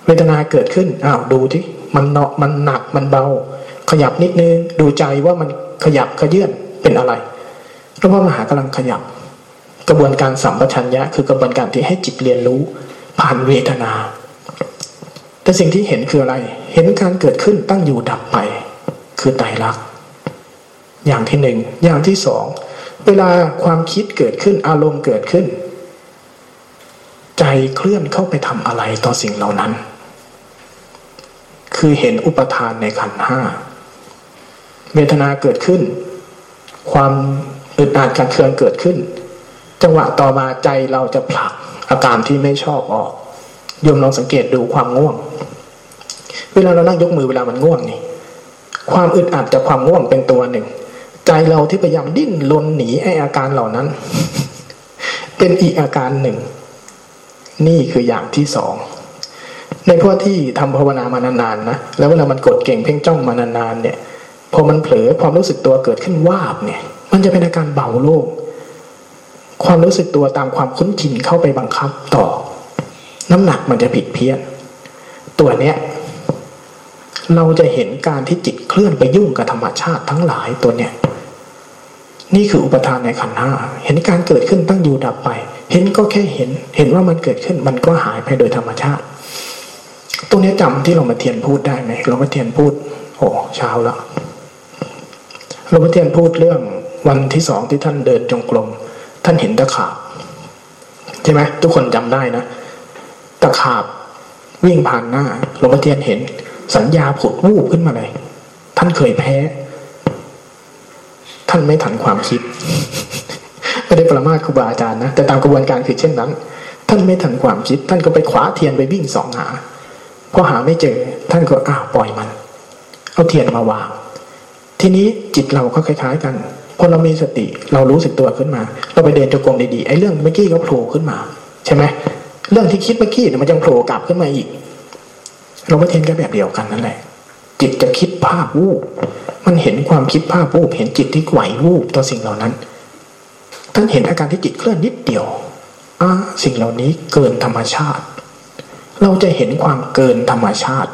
เวทนาเกิดขึ้นอ้าวดูที่มันเนาะมันหนักมันเบา ขยับนิดนึงดูใจว่ามันขยับขยื่นเป็นอะไรหลวงพ่อมหากำลังขยับ กระบวนการสัมปชัญญะคือกระบวนการที่ให้จิตเรียนรู้ ผ่านเวทนา แต่สิ่งที่เห็นคืออะไร เห็นการเกิดขึ้นตั้งอยู่ดับไป คือไตรลักษณ์อย่างที่หนึ่ง อย่างที่สอง เวลาความคิดเกิดขึ้นอารมณ์เกิดขึ้น ใจเคลื่อนเข้าไปทำอะไรต่อสิ่งเหล่านั้น คือเห็นอุปทานในขันห้าเวทนาเกิดขึ้น ความอึดอัดการเคืองเกิดขึ้น จังหวะต่อมาใจเราจะผลัก อาการที่ไม่ชอบออกโยมลองสังเกตดูความง่วง เวลาเรานั่งยกมือเวลามันง่วงนี่ ความอึดอัดจากความง่วงเป็นตัวหนึ่ง ใจเราที่พยายามดิ้นรนหนีไออาการเหล่านั้น เป็นอีกอาการหนึ่ง นี่คืออย่างที่สองในพวกที่ทำภาวนามานานๆนะแล้วเวลามันกดเก่งเพ่งจ้องมานานๆเนี่ยพอมันเผลอความรู้สึกตัวเกิดขึ้นวาบเนี่ย มันจะเป็นอาการเบาโล่ง ความรู้สึกตัวตามความคุ้นชินเข้าไปบังคับต่อ น้ำหนักมันจะผิดเพี้ยน ตัวเนี้ยเราจะเห็นการที่จิตเคลื่อนไปยุ่งกับธรรมชาติทั้งหลายตัวเนี้ยนี่คืออุปทานในขันห้าเห็นการเกิดขึ้นตั้งอยู่ดับไป เห็นก็แค่เห็น เห็นว่ามันเกิดขึ้นมันก็หายไปโดยธรรมชาติ ตรงนี้จำที่หลวงพ่อเทียนพูดได้ไหมหลวงพ่อเทียนพูด โอ้เช้าแล้วหลวงพ่อเทียนพูดเรื่องวันที่สองที่ท่านเดินจงกรม ท่านเห็นตะขาบใช่ไหมทุกคนจำได้นะตะขาบวิ่งผ่านหน้าหลวงพ่อเทียนเห็น สัญญาผุดวูบขึ้นมาเลย ท่านเคยแพ้ ท่านไม่ทันความคิดไม่ได้ประมาทครูบาอาจารย์นะแต่ตามกระบวนการคือเช่นนั้น ท่านไม่ทันความคิด ท่านก็ไปคว้าเทียนไปวิ่งสองหาพอหาไม่เจอ ท่านก็อ้าวปล่อยมัน เอาเทียนมาวาง ทีนี้จิตเราก็คล้าย ๆ กัน พอเรามีสติ เรารู้สึกตัวขึ้นมา เราไปเดินจงกรมดีๆไอ้เรื่องเมื่อกี้ก็โผล่ขึ้นมา ใช่ไหมเรื่องที่คิดเมื่อกี้เนี่ยมันยังโผล่กลับขึ้นมาอีก เราก็เทียนก็แบบเดียวกันนั่นแหละ จิตจะคิดภาพวูบมันเห็นความคิดภาพวูบเห็นจิตที่ไหววูบต่อสิ่งเหล่านั้นท่านเห็นอาการที่จิตเคลื่อนนิดเดียวอ่าสิ่งเหล่านี้เกินธรรมชาติ เราจะเห็นความเกินธรรมชาติ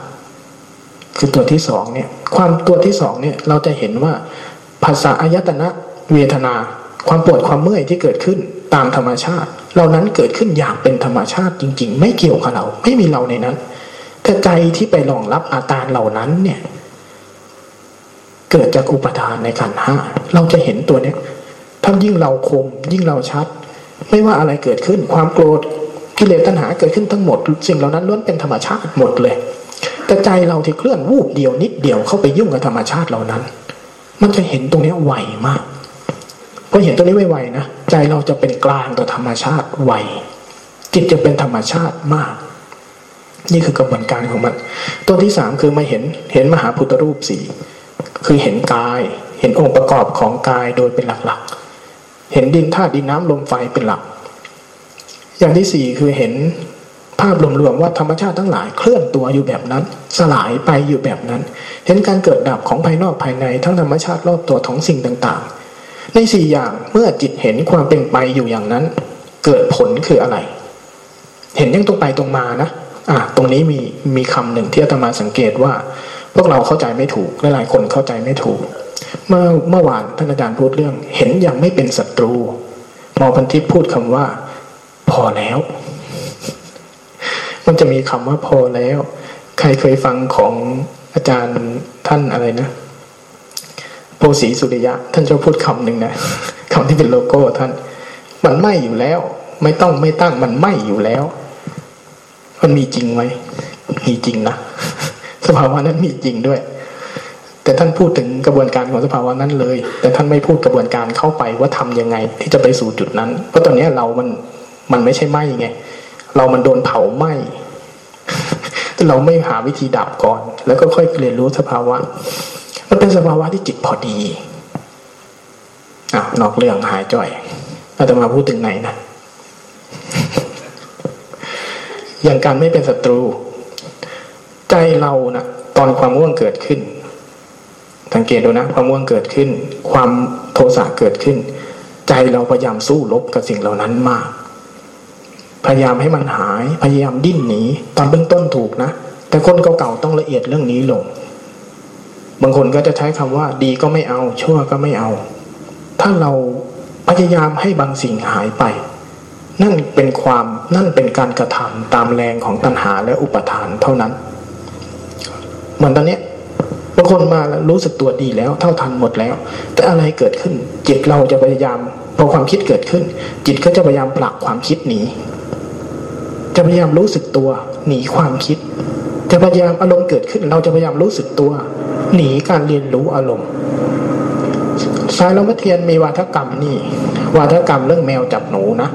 คือตัวที่สองเนี่ย ความตัวที่สองเนี่ย เราจะเห็นว่า ภาษาอายตนะเวทนา ความปวดความเมื่อยที่เกิดขึ้นตามธรรมชาติ เหล่านั้นเกิดขึ้นอย่างเป็นธรรมชาติจริง ๆ ไม่เกี่ยวกับเรา ไม่มีเราในนั้นแต่ใจที่ไปรองรับอาการเหล่านั้นเนี่ย เกิดจากอุปทานในขันห้าเราจะเห็นตัวเนี้ยถ้ายิ่งเราคม ยิ่งเราชัด ไม่ว่าอะไรเกิดขึ้น ความโกรธกิเลสตัณหาเกิดขึ้นทั้งหมด สิ่งเหล่านั้นล้วนเป็นธรรมชาติหมดเลย แต่ใจเราที่เคลื่อนวูบเดียวนิดเดียวเข้าไปยุ่งกับธรรมชาติเหล่านั้น มันจะเห็นตรงนี้ไวมากพอเห็นตรงนี้ไวๆนะใจเราจะเป็นกลางต่อธรรมชาติไวจิตจะเป็นธรรมชาติมาก นี่คือกระบวนการของมัน ตัวที่สามคือมาเห็นเห็นมหาพุทธรูปสี่คือเห็นกายเห็นองค์ประกอบของกายโดยเป็นหลักๆ เห็นดินธาตุดินน้ำลมไฟเป็นหลัก อย่างที่สี่คือเห็น ภาพรวมๆว่าธรรมชาติทั้งหลายเคลื่อนตัวอยู่แบบนั้น สลายไปอยู่แบบนั้น เห็นการเกิดดับของภายนอกภายในทั้งธรรมชาติรอบตัวของสิ่งต่างๆ ในสี่อย่างเมื่อจิตเห็นความเป็นไปอยู่อย่างนั้น เกิดผลคืออะไร เห็นยังตรงไปตรงมานะอะตรงนี้มีมีคำหนึ่งที่อาตมาสังเกตว่า พวกเราเข้าใจไม่ถูกหลายคนเข้าใจไม่ถูก เมื่อเมื่อวานท่านอาจารย์พูดเรื่อง เห็นอย่างไม่เป็นศัตรูหมอพันทิพย์พูดคำว่า พอแล้ว จะมีคำว่าพอแล้ว ใครเคยฟังของอาจารย์ท่านอะไรนะโพสีสุริยะ ท่านจะพูดคำหนึ่งนะคำที่เป็นโลโก้ท่าน มันไม่อยู่แล้ว ไม่ต้องไม่ตั้งมันไม่อยู่แล้ว มันมีจริงไหมมีจริงนะสภาวะนั้นมีจริงด้วย แต่ท่านพูดถึงกระบวนการของสภาวะนั้นเลย แต่ท่านไม่พูดกระบวนการเข้าไปว่าทํำยังไง ที่จะไปสู่จุดนั้น เพราะตอนนี้เรามันมันไม่ใช่ไหมไง เรามันโดนเผาไหม แต่เราไม่หาวิธีดับก่อน แล้วก็ค่อยเรียนรู้สภาวะ มันเป็นสภาวะที่จิตพอดีอะนอกเรื่องหายจ่อยอาตมาพูดถึงไหนนะอย่างการไม่เป็นศัตรู ใจเรานะตอนความง่วงเกิดขึ้น สังเกตดูนะ ความง่วงเกิดขึ้น ความโทสะเกิดขึ้น ใจเราพยายามสู้รบกับสิ่งเหล่านั้นมาก พยายามให้มันหาย พยายามดิ้นหนี ตอนเบื้องต้นถูกนะ แต่คนเก่าๆต้องละเอียดเรื่องนี้ลง บางคนก็จะใช้คำว่า ดีก็ไม่เอา ชั่วก็ไม่เอา ถ้าเราพยายามให้บางสิ่งหายไป นั่นเป็นความนั่นเป็นการกระทำตามแรงของตัณหาและอุปทานเท่านั้น เหมือนตอนนี้บางคนมาแล้วรู้สึกตัวดีแล้ว เท่าทันหมดแล้ว แต่อะไรเกิดขึ้น จิตเราจะพยายามพอความคิดเกิดขึ้น จิตก็จะพยายามผลักความคิดหนี จะพยายามรู้สึกตัว หนีความคิด จะพยายามอารมณ์เกิดขึ้น เราจะพยายามรู้สึกตัว หนีการเรียนรู้อารมณ์สายลมเทียนมีวาทกรรมนี่ วาทกรรมเรื่องแมวจับหนูนะ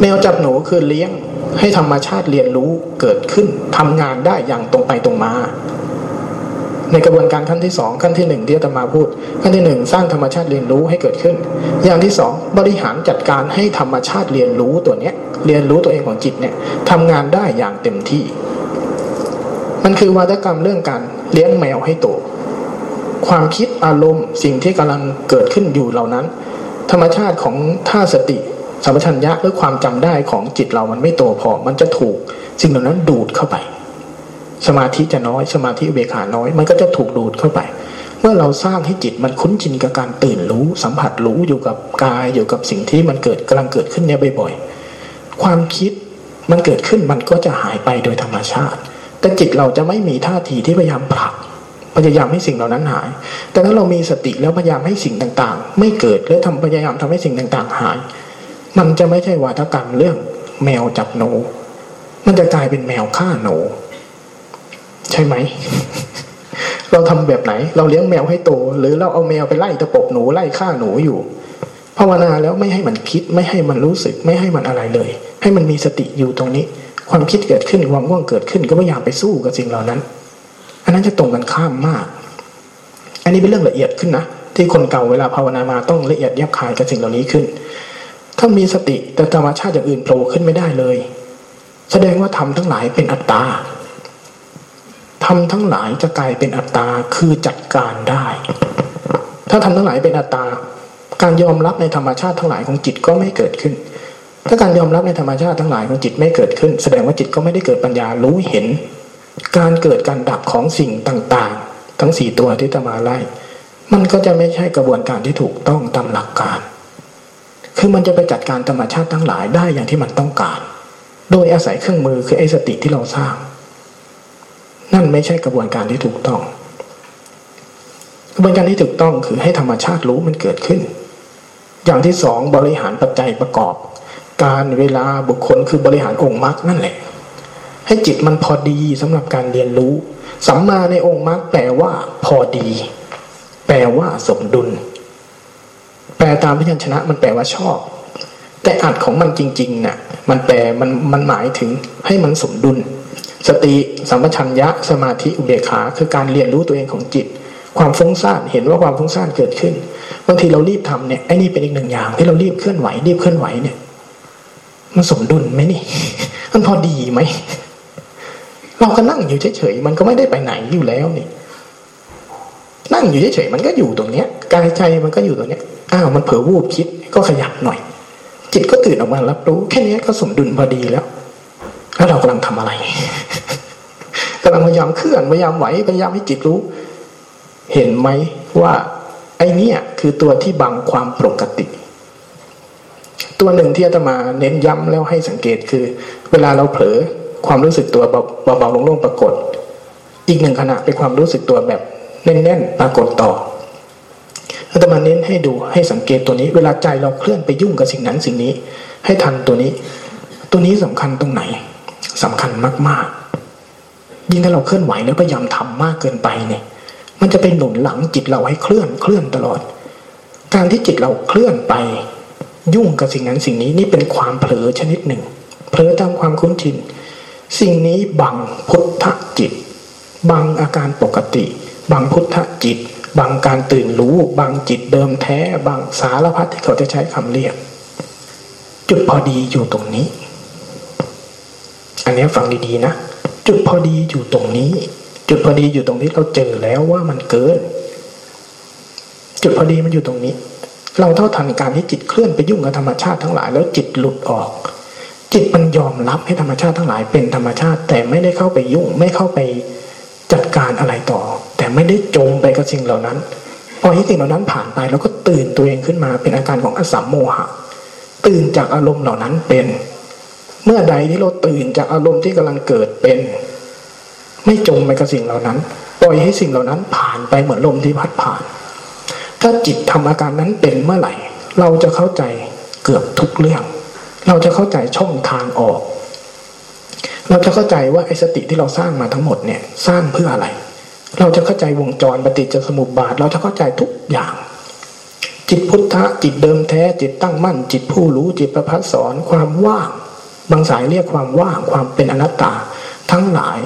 แมวจับหนูคือเลี้ยงให้ธรรมชาติเรียนรู้เกิดขึ้นทำงานได้อย่างตรงไปตรงมา ในกระบวนการขั้นที่สองขั้นที่หนึ่งที่อาตมาพูด ขั้นที่หนึ่งสร้างธรรมชาติเรียนรู้ให้เกิดขึ้น อย่างที่สองบริหารจัดการให้ธรรมชาติเรียนรู้ตัวเนี้ยเรียนรู้ตัวเองของจิตเนี่ยทำงานได้อย่างเต็มที่ มันคือวัตกรรมเรื่องการเลี้ยงแมวให้โตความคิดอารมณ์สิ่งที่กำลังเกิดขึ้นอยู่เหล่านั้น ธรรมชาติของท่าสติสัมปชัญญะหรือความจำได้ของจิตเรามันไม่โตพอมันจะถูกสิ่งเหล่านั้นดูดเข้าไป สมาธิจะน้อย สมาธิเบขาน้อย มันก็จะถูกดูดเข้าไป เมื่อเราสร้างให้จิตมันคุ้นชินกับการตื่นรู้สัมผัสรู้อยู่กับกายอยู่กับสิ่งที่มันเกิดกำลังเกิดขึ้นเนี่ยบ่อยๆความคิดมันเกิดขึ้นมันก็จะหายไปโดยธรรมชาติ แต่จิตเราจะไม่มีท่าทีที่พยายามผลักพยายามให้สิ่งเหล่านั้นหาย แต่ถ้าเรามีสติแล้วพยายามให้สิ่งต่างๆ ไม่เกิดแล้วทำพยายามทำให้สิ่งต่างๆ หาย มันจะไม่ใช่วาทกรรมเรื่องแมวจับหนู มันจะกลายเป็นแมวฆ่าหนู ใช่ไหม เราทำแบบไหน เราเลี้ยงแมวให้โต หรือเราเอาแมวไปไล่ตะปบหนูไล่ฆ่าหนูอยู่ภาวนาแล้วไม่ให้มันคิดไม่ให้มันรู้สึกไม่ให้มันอะไรเลย ให้มันมีสติอยู่ตรงนี้ ความคิดเกิดขึ้นความง่วงเกิดขึ้นก็พยายามไปสู้กับสิ่งเหล่านั้น อันนั้นจะตรงกันข้ามมาก อันนี้เป็นเรื่องละเอียดขึ้นนะที่คนเก่าเวลาภาวนามาต้องละเอียดแยบคายกับสิ่งเหล่านี้ขึ้น ถ้ามีสติแต่ธรรมชาติอย่างอื่นโผล่ขึ้นไม่ได้เลย แสดงว่าทำทั้งหลายเป็นอัตตา ทำทั้งหลายจะกลายเป็นอัตตาคือจัดการได้ ถ้าทำทั้งหลายเป็นอัตตา การยอมรับในธรรมชาติทั้งหลายของจิตก็ไม่เกิดขึ้น ถ้าการยอมรับในธรรมชาติทั้งหลายของจิตไม่เกิดขึ้น แสดงว่าจิตก็ไม่ได้เกิดปัญญารู้เห็น การเกิดการดับของสิ่งต่างๆ ทั้งสี่ตัวที่ตมาไล่มันก็จะไม่ใช่กระบวนการที่ถูกต้องตามหลักการ คือมันจะไปจัดการธรรมชาติทั้งหลายได้อย่างที่มันต้องการ โดยอาศัยเครื่องมือคือไอ้สติที่เราสร้าง นั่นไม่ใช่กระบวนการที่ถูกต้อง กระบวนการที่ถูกต้องคือให้ธรรมชาติรู้มันเกิดขึ้น อย่างที่สองบริหารปัจจัยประกอบ การเวลาบุคคลคือบริหารองค์มรรคนั่นแหละ ให้จิตมันพอดีสำหรับการเรียนรู้สัมมาในองค์มรรคแปลว่า พอดี แปลว่าสมดุล แปลตามพยัญชนะมันแปลว่าชอบ แต่อัดของมันจริงๆนะ่ะ มันแปลมันมันหมายถึงให้มันสมดุล สติสัมปชัญญะสมาธิอุเบกขาคือการเรียนรู้ตัวเองของจิต ความฟุ้งซ่านเห็นว่าความฟุ้งซ่านเกิดขึ้นบางทีเรารีบทำเนี่ยไอ้นี่เป็นอีกหนึ่งอย่าง ที่เรารีบเคลื่อนไหวรีบเคลื่อนไหวเนี่ยมันสมดุลไหมนี่ มันพอดีไหมเราก็นั่งอยู่เฉยๆมันก็ไม่ได้ไปไหนอยู่แล้วนี่ นั่งอยู่เฉยๆมันก็อยู่ตรงเนี้ยกายใจมันก็อยู่ตรงเนี้ยอ้าวมันเผลอวูบคิดก็ขยับหน่อย จิตก็ตื่นออกมารับรู้ แค่นี้ก็สมดุลพอดีแล้ว แล้วเรากำลังทำอะไรกำลังพยายามเคลื่อนพยายามไหวพยายามให้จิตรู้ เห็นไหมว่า ไอ้นี่คือตัวที่บังความปกติ ตัวหนึ่งที่อาตมาเน้นย้ำแล้วให้สังเกตคือ เวลาเราเผลอความรู้สึกตัวเบาๆลงๆปรากฏ อีกหนึ่งขณะเป็นความรู้สึกตัวแบบแน่นๆปรากฏต่ออาตมาเน้นให้ดูให้สังเกตตัวนี้ เวลาใจเราเคลื่อนไปยุ่งกับสิ่งนั้นสิ่งนี้ ให้ทันตัวนี้ ตัวนี้สำคัญตรงไหน สำคัญมากๆ ยิ่งถ้าเราเคลื่อนไหวแล้วพยายามทำมากเกินไปเนี่ย มันจะเป็นหนุนหลังจิตเราให้เคลื่อนเคลื่อนตลอด การที่จิตเราเคลื่อนไป ยุ่งกับสิ่งนั้นสิ่งนี้นี่เป็นความเผลอชนิดหนึ่งเผลอตามความคุ้นชินสิ่งนี้บังพุทธจิตบังอาการปกติบังพุทธจิตบังการตื่นรู้บังจิตเดิมแท้บังสารพัดที่เขาจะใช้คำเรียก จุดพอดีอยู่ตรงนี้ อันนี้ฟังดีๆนะ จุดพอดีอยู่ตรงนี้ จุดพอดีอยู่ตรงที่เราเจอแล้วว่ามันเกิน จุดพอดีมันอยู่ตรงนี้ เราเท่าทันการที่จิตเคลื่อนไปยุ่งกับธรรมชาติทั้งหลาย แล้วจิตหลุดออก จิตมันยอมรับให้ธรรมชาติทั้งหลายเป็นธรรมชาติ แต่ไม่ได้เข้าไปยุ่ง ไม่เข้าไปจัดการอะไรต่อ แต่ไม่ได้จมไปกับสิ่งเหล่านั้นพอที่สิ่งเหล่านั้นผ่านไปแล้วก็ตื่นตัวเองขึ้นมาเป็นอาการของอสัมโมหะ ตื่นจากอารมณ์เหล่านั้นเป็น เมื่อใดที่เราตื่นจากอารมณ์ที่กำลังเกิดเป็น ไม่จมไปกับสิ่งเหล่านั้น ปล่อยให้สิ่งเหล่านั้นผ่านไปเหมือนลมที่พัดผ่าน ถ้าจิตทำอาการนั้นเป็นเมื่อไหร่ เราจะเข้าใจเกือบทุกเรื่อง เราจะเข้าใจช่องทางออก เราจะเข้าใจว่าไอ้สติที่เราสร้างมาทั้งหมดเนี่ยสร้างเพื่ออะไร เราจะเข้าใจวงจรปฏิจจสมุปบาท เราจะเข้าใจทุกอย่างจิตพุทธะจิตเดิมแท้จิตตั้งมั่น จิตผู้รู้จิตประพัดสอนความว่าง บางสายเรียกความว่างความเป็นอนัตตา ทั้งหลาย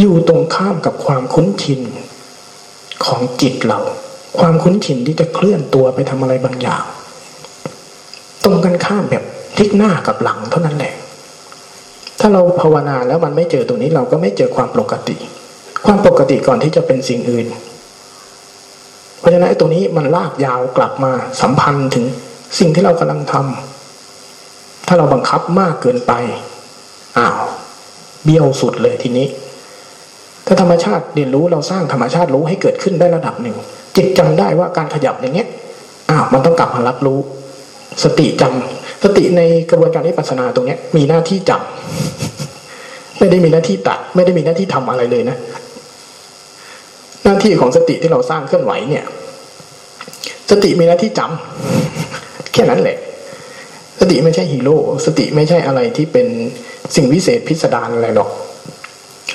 อยู่ตรงข้ามกับความคุ้นชินของจิตเรา ความคุ้นชินที่จะเคลื่อนตัวไปทำอะไรบางอย่าง ตรงกันข้ามแบบพลิกหน้ากับหลังเท่านั้นแหละ ถ้าเราภาวนาแล้วมันไม่เจอตรงนี้เราก็ไม่เจอความปกติ ความปกติก่อนที่จะเป็นสิ่งอื่น เพราะฉะนั้นตรงนี้มันลากยาวกลับมาสัมพันธ์ถึงสิ่งที่เรากำลังทำ ถ้าเราบังคับมากเกินไปอ้าวเบี้ยวสุดเลยทีนี้ ถ้าธรรมชาติเรียนรู้เราสร้างธรรมชาติรู้ให้เกิดขึ้นได้ระดับหนึ่ง จิตจำได้ว่าการขยับอย่างเนี้ยอ้าวมันต้องกลับมารับรู้ สติจำสติในกระบวนการวิปัสสนาตรงนี้มีหน้าที่จับไม่ได้มีหน้าที่ตัด ไม่ได้มีหน้าที่ทำอะไรเลยนะ หน้าที่ของสติที่เราสร้างเคลื่อนไหวเนี่ย สติมีหน้าที่จำแค่นั้นแหละ สติไม่ใช่ฮีโร่สติไม่ใช่อะไรที่เป็นสิ่งวิเศษพิสดารอะไรหรอก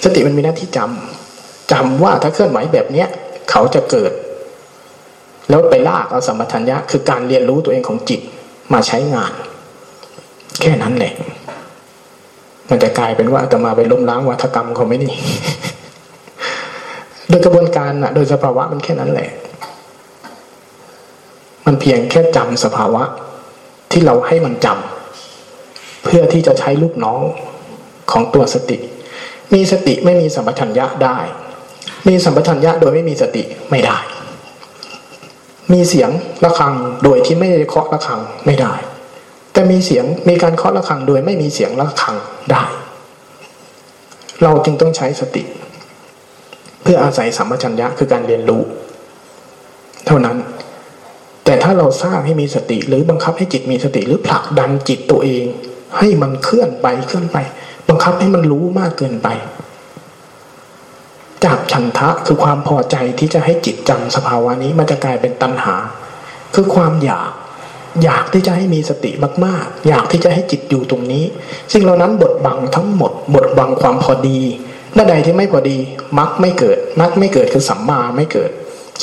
สติมันมีหน้าที่จำจำว่าถ้าเคลื่อนไหวแบบเนี้ย เขาจะเกิด แล้วไปลากเอาสัมปชัญญะ คือการเรียนรู้ตัวเองของจิตมาใช้งาน แค่นั้นแหละมันจะกลายเป็นว่าจะมาไปล้มล้างวัฒกรรมเขาไม่ดีโดยกระบวนการนะโดยสภาวะมันแค่นั้นแหละ มันเพียงแค่จำสภาวะ ที่เราให้มันจำเพื่อที่จะใช้ลูกน้องของตัวสติ มีสติไม่มีสัมปชัญญะได้ มีสัมปชัญญะโดยไม่มีสติไม่ได้ มีเสียงระฆังโดยที่ไม่ได้เคาะระฆังไม่ได้ แต่มีเสียงมีการเคาะระฆังโดยไม่มีเสียงระฆังได้ เราจึงต้องใช้สติ เพื่ออาศัยสัมปชัญญะคือการเรียนรู้ เท่านั้น แต่ถ้าเราสร้างให้มีสติ หรือบังคับให้จิตมีสติ หรือผลักดันจิตตัวเอง ให้มันเคลื่อนไปเคลื่อนไป บังคับให้มันรู้มากเกินไป จากฉันทะคือความพอใจที่จะให้จิตจำสภาวะนี้มันจะกลายเป็นตัณหา คือความอยาก อยากที่จะให้มีสติมาก ๆ อยากที่จะให้จิตอยู่ตรงนี้ สิ่งเหล่านั้นบดบังทั้งหมดบดบังความพอดีนั่นใดที่ไม่พอดีมักไม่เกิด มักไม่เกิดคือสัมมาไม่เกิด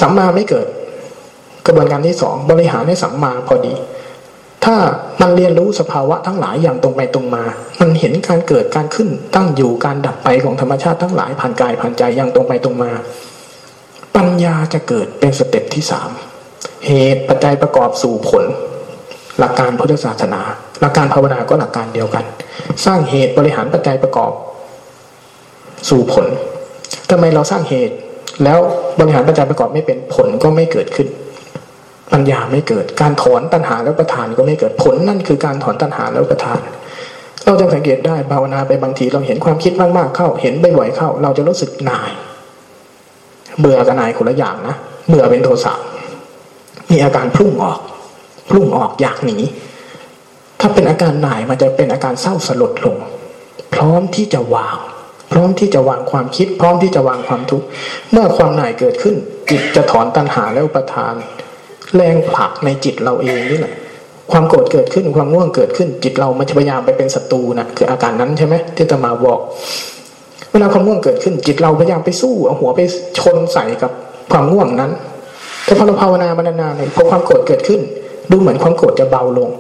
สัมมาไม่เกิด กระบวนการที่สองบริหารให้สัมมาพอดี ถ้ามันเรียนรู้สภาวะทั้งหลายอย่างตรงไปตรงมา มันเห็นการเกิดการขึ้นตั้งอยู่การดับไปของธรรมชาติทั้งหลายผ่านกายผ่านใจอย่างตรงไปตรงมา ปัญญาจะเกิดเป็นสเต็ปที่สามเหตุปัจจัยประกอบสู่ผล หลักการพุทธศาสนา หลักการภาวนาก็หลักการเดียวกัน สร้างเหตุบริหารปัจจัยประกอบสู่ผลทำไมเราสร้างเหตุ แล้วบริหารปัจจัยประกอบไม่เป็นผลก็ไม่เกิดขึ้น ปัญญาไม่เกิด การถอนตัณหาแล้วประทานก็ไม่เกิดผลนั่นคือการถอนตัณหาแล้วประทาน เราจะสังเกตได้ภาวนาไปบางทีเราเห็นความคิดมากๆเข้า เห็นบ่อยๆเข้า เราจะรู้สึกหน่าย เบื่อกับนายคนละอย่างนะเบื่อเป็นโทสะมีอาการพุ่งออกพุ่งออกอยากหนีถ้าเป็นอาการหน่ายมันจะเป็นอาการเศร้าสลดลง พร้อมที่จะวาง พร้อมที่จะวางความคิด พร้อมที่จะวางความทุกข์เมื่อความหน่ายเกิดขึ้นจิตจะถอนตัณหาแล้วประทาน แรงผลักในจิตเราเองนี่แหละความโกรธเกิดขึ้นความง่วงเกิดขึ้น จิตเรามันจะพยายามไปเป็นศัตรูนะคืออาการนั้นใช่ไหมที่ตมาบอก เวลาความง่วงเกิดขึ้น จิตเราพยายามไปสู้เอาหัวไปชนใส่กับความง่วงนั้น แต่พอเราภาวนามานานๆเนี่ยพอความโกรธเกิดขึ้น ดูเหมือนความโกรธจะเบาลง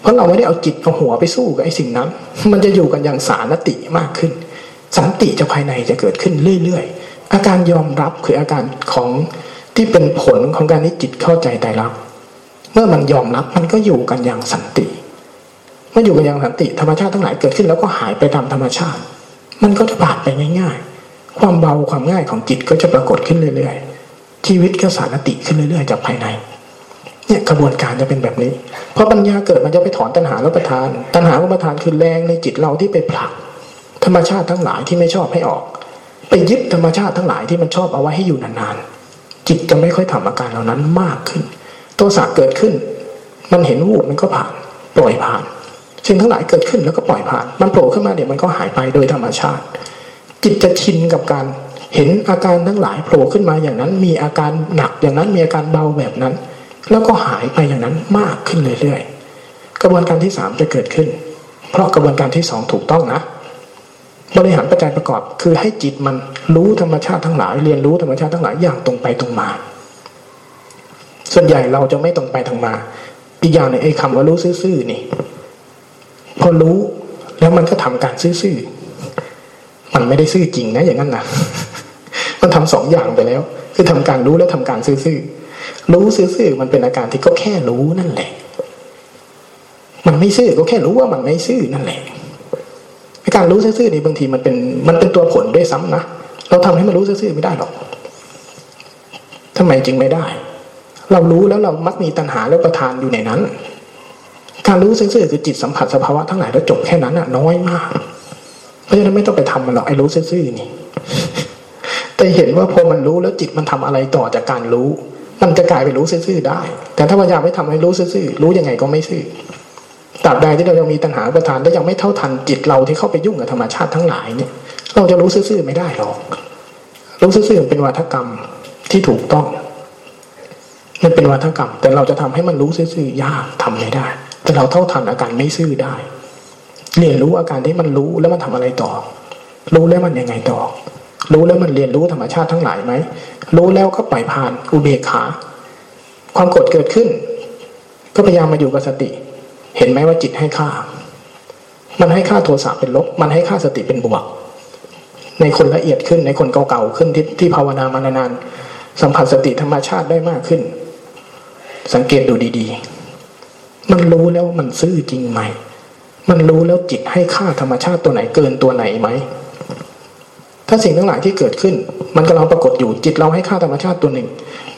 เพราะเราไม่ได้เอาจิตเอาหัวไปสู้กับไอ้สิ่งนั้น มันจะอยู่กันอย่างสารติมากขึ้น สันติจะภายในจะเกิดขึ้นเรื่อยๆอาการยอมรับคืออาการของ ที่เป็นผลของการที่จิตเข้าใจใจรักเมื่อมันยอมรับมันก็อยู่กันอย่างสันติเมื่ออยู่กันอย่างสันติธรรมชาติทั้งหลายเกิดขึ้นแล้วก็หายไปตามธรรมชาติ มันก็จะผ่านไปง่าย ๆ ความเบาความง่ายของจิตก็จะปรากฏขึ้นเรื่อยๆ ชีวิตก็สารติขึ้นเรื่อยๆ จากภายในเนี่ยกระบวนการจะเป็นแบบนี้ เพราะปัญญาเกิดมันจะไปถอนตัณหาแล้วประทาน ตัณหาแล้วประทานคือแรงในจิตเราที่ไปผลัก ธรรมชาติทั้งหลายที่ไม่ชอบให้ออก ไปยึดธรรมชาติทั้งหลายที่มันชอบเอาไว้ให้อยู่นานๆ จิตจะไม่ค่อยทำอาการเหล่านั้นมากขึ้นตัวสาเกิดขึ้น มันเห็นวูบมันก็ผ่านปล่อยผ่านสิ่งทั้งหลายเกิดขึ้นแล้วก็ปล่อยผ่าน มันโผล่ขึ้นมาเดี๋ยวมันก็หายไปโดยธรรมชาติ จิตจะชินกับการเห็นอาการทั้งหลายโผล่ขึ้นมาอย่างนั้น มีอาการหนักอย่างนั้นมีอาการเบาแบบนั้น แล้วก็หายไปอย่างนั้นมากขึ้นเรื่อยๆกระบวนการที่สามจะเกิดขึ้น เพราะกระบวนการที่สองถูกต้องนะ บริหารปัจจัยประกอบ คือให้จิตมันรู้ธรรมชาติทั้งหลาย เรียนรู้ธรรมชาติทั้งหลายอย่างตรงไปตรงมา ส่วนใหญ่เราจะไม่ตรงไปตรงมา อีกอย่างหนึ่งไอ้คำว่ารู้ซื่อๆนี่ พอรู้แล้วมันก็ทำการซื่อๆมันไม่ได้ซื่อจริงนะ อย่างนั้นนะมันทำสองอย่างไปแล้ว คือทำการรู้และทำการซื่อๆรู้ซื่อๆมันเป็นอาการที่ก็แค่รู้นั่นแหละ มันไม่ซื่อก็แค่รู้ว่ามันไม่ซื่อนั่นแหละ การรู้ซื่อๆนี่บางทีมันเป็นมันเป็นตัวผลด้วยซ้ำนะเราทำให้มันรู้ซื่อๆไม่ได้หรอกทำไมจึงไม่ได้ เรารู้แล้วเรามักมีตัณหาแล้วประทานอยู่ในนั้น การรู้ซื่อๆคือจิตสัมผัสสภาวะทั้งหลายแล้วจบแค่นั้นอะน้อยมาก เพราะฉะนั้นไม่ต้องไปทำมันหรอกไอ้รู้ซื่อๆนี่แต่เห็นว่าพอมันรู้แล้วจิตมันทำอะไรต่อจากการรู้ มันจะกลายเป็นรู้ซื่อๆได้ แต่ถ้าพยายามไม่ทำให้รู้ซื่อๆรู้ยังไงก็ไม่ซื่อ ตราบใดที่เรายังมีตัณหาประทานและยังไม่เท่าทันจิตเราที่เข้าไปยุ่งกับธรรมชาติทั้งหลายเนี่ย เราจะรู้ซื่อๆไม่ได้หรอก รู้ซื่อๆเป็นวัฒกรรมที่ถูกต้องมันเป็นวัฒกรรม แต่เราจะทำให้มันรู้ซื่อๆยากทำไม่ได้ แต่เราเท่าทันอาการไม่ซื่อได้ เรียนรู้อาการที่มันรู้แล้วมันทำอะไรต่อ รู้แล้วมันยังไงต่อ รู้แล้วมันเรียนรู้ธรรมชาติทั้งหลายไหมรู้แล้วก็ปล่อยผ่านอุเบกขา ความโกรธเกิดขึ้น ก็พยายามมาอยู่กับสติ เห็นไหมว่าจิตให้ค่า มันให้ค่าโทสะเป็นลบ มันให้ค่าสติเป็นบวก ในคนละเอียดขึ้นในคนเก่าๆขึ้นที่ที่ภาวนามานานๆสัมผัสสติธรรมชาติได้มากขึ้น สังเกตดูดีๆ มันรู้แล้วมันซื่อจริงไหม มันรู้แล้วจิตให้ค่าธรรมชาติตัวไหนเกินตัวไหนไหมถ้าสิ่งทั้งหลายที่เกิดขึ้น มันกำลังปรากฏอยู่จิตเราให้ค่าธรรมชาติตัวหนึ่ง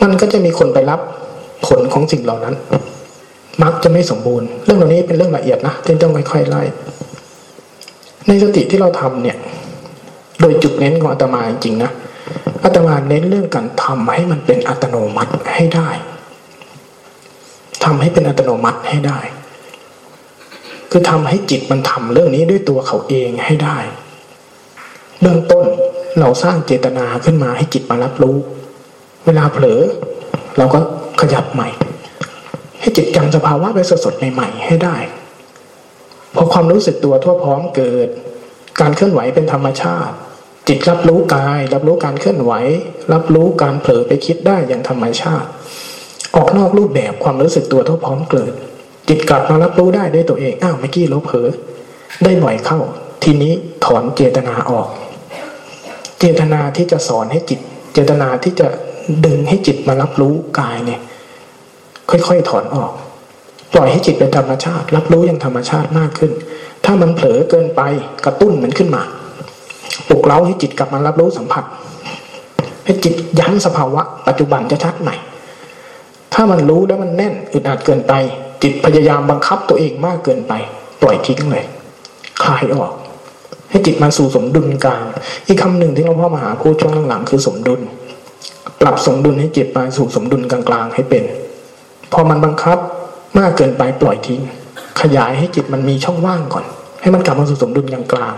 มันก็จะมีคนไปรับผลของสิ่งเหล่านั้น มักจะไม่สมบูรณ์ เรื่องเหล่านี้เป็นเรื่องละเอียดนะที่ต้องค่อยๆไล่ในสติที่เราทำเนี่ย โดยจุดเน้นของอาตมาจริงๆนะอาตมาเน้นเรื่องการทำให้มันเป็นอัตโนมัติให้ได้ทำให้เป็นอัตโนมัติให้ได้ คือทำให้จิตมันทำเรื่องนี้ด้วยตัวเขาเองให้ได้เบื้องต้นเราสร้างเจตนาขึ้นมาให้จิตมารับรู้ เวลาเผลอ เราก็ขยับใหม่ ให้จิตจำสภาวะไปสดๆใหม่ๆให้ได้ พอความรู้สึกตัวทั่วพร้อมเกิด การเคลื่อนไหวเป็นธรรมชาติ จิตรับรู้กาย รับรู้การเคลื่อนไหว รับรู้การเผลอไปคิดได้อย่างธรรมชาติ ออกนอกรูปแบบความรู้สึกตัวทั่วพร้อมเกิด จิตกลับมารับรู้ได้ด้วยตัวเองอ้าวเมื่อกี้เราเผลอได้บ่อยเข้า ทีนี้ถอนเจตนาออก เจตนาที่จะสอนให้จิต เจตนาที่จะดึงให้จิตมารับรู้กายเนี่ย ค่อยๆถอนออก ปล่อยให้จิตเป็นธรรมชาติ รับรู้อย่างธรรมชาติมากขึ้น ถ้ามันเผลอเกินไปกระตุ้นมันขึ้นมาปลุกเร้าให้จิตกลับมารับรู้สัมผัส ให้จิตยั้งสภาวะ ปัจจุบันจะชัดใหม่ ถ้ามันรู้แล้วมันแน่นอึดอัดเกินไป จิตพยายามบังคับตัวเองมากเกินไป ปล่อยทิ้งเลยคลายออก ให้จิตมาสู่สมดุลกลาง อีกคำหนึ่งที่หลวงพ่อมหาพูดช่วงหลังๆคือสมดุล ปรับสมดุลให้จิตมาสู่สมดุลกลางๆให้เป็น พอมันบังคับมากเกินไปปล่อยทิ้ง ขยายให้จิตมันมีช่องว่างก่อน ให้มันกลับมาสู่สมดุลอย่างกลาง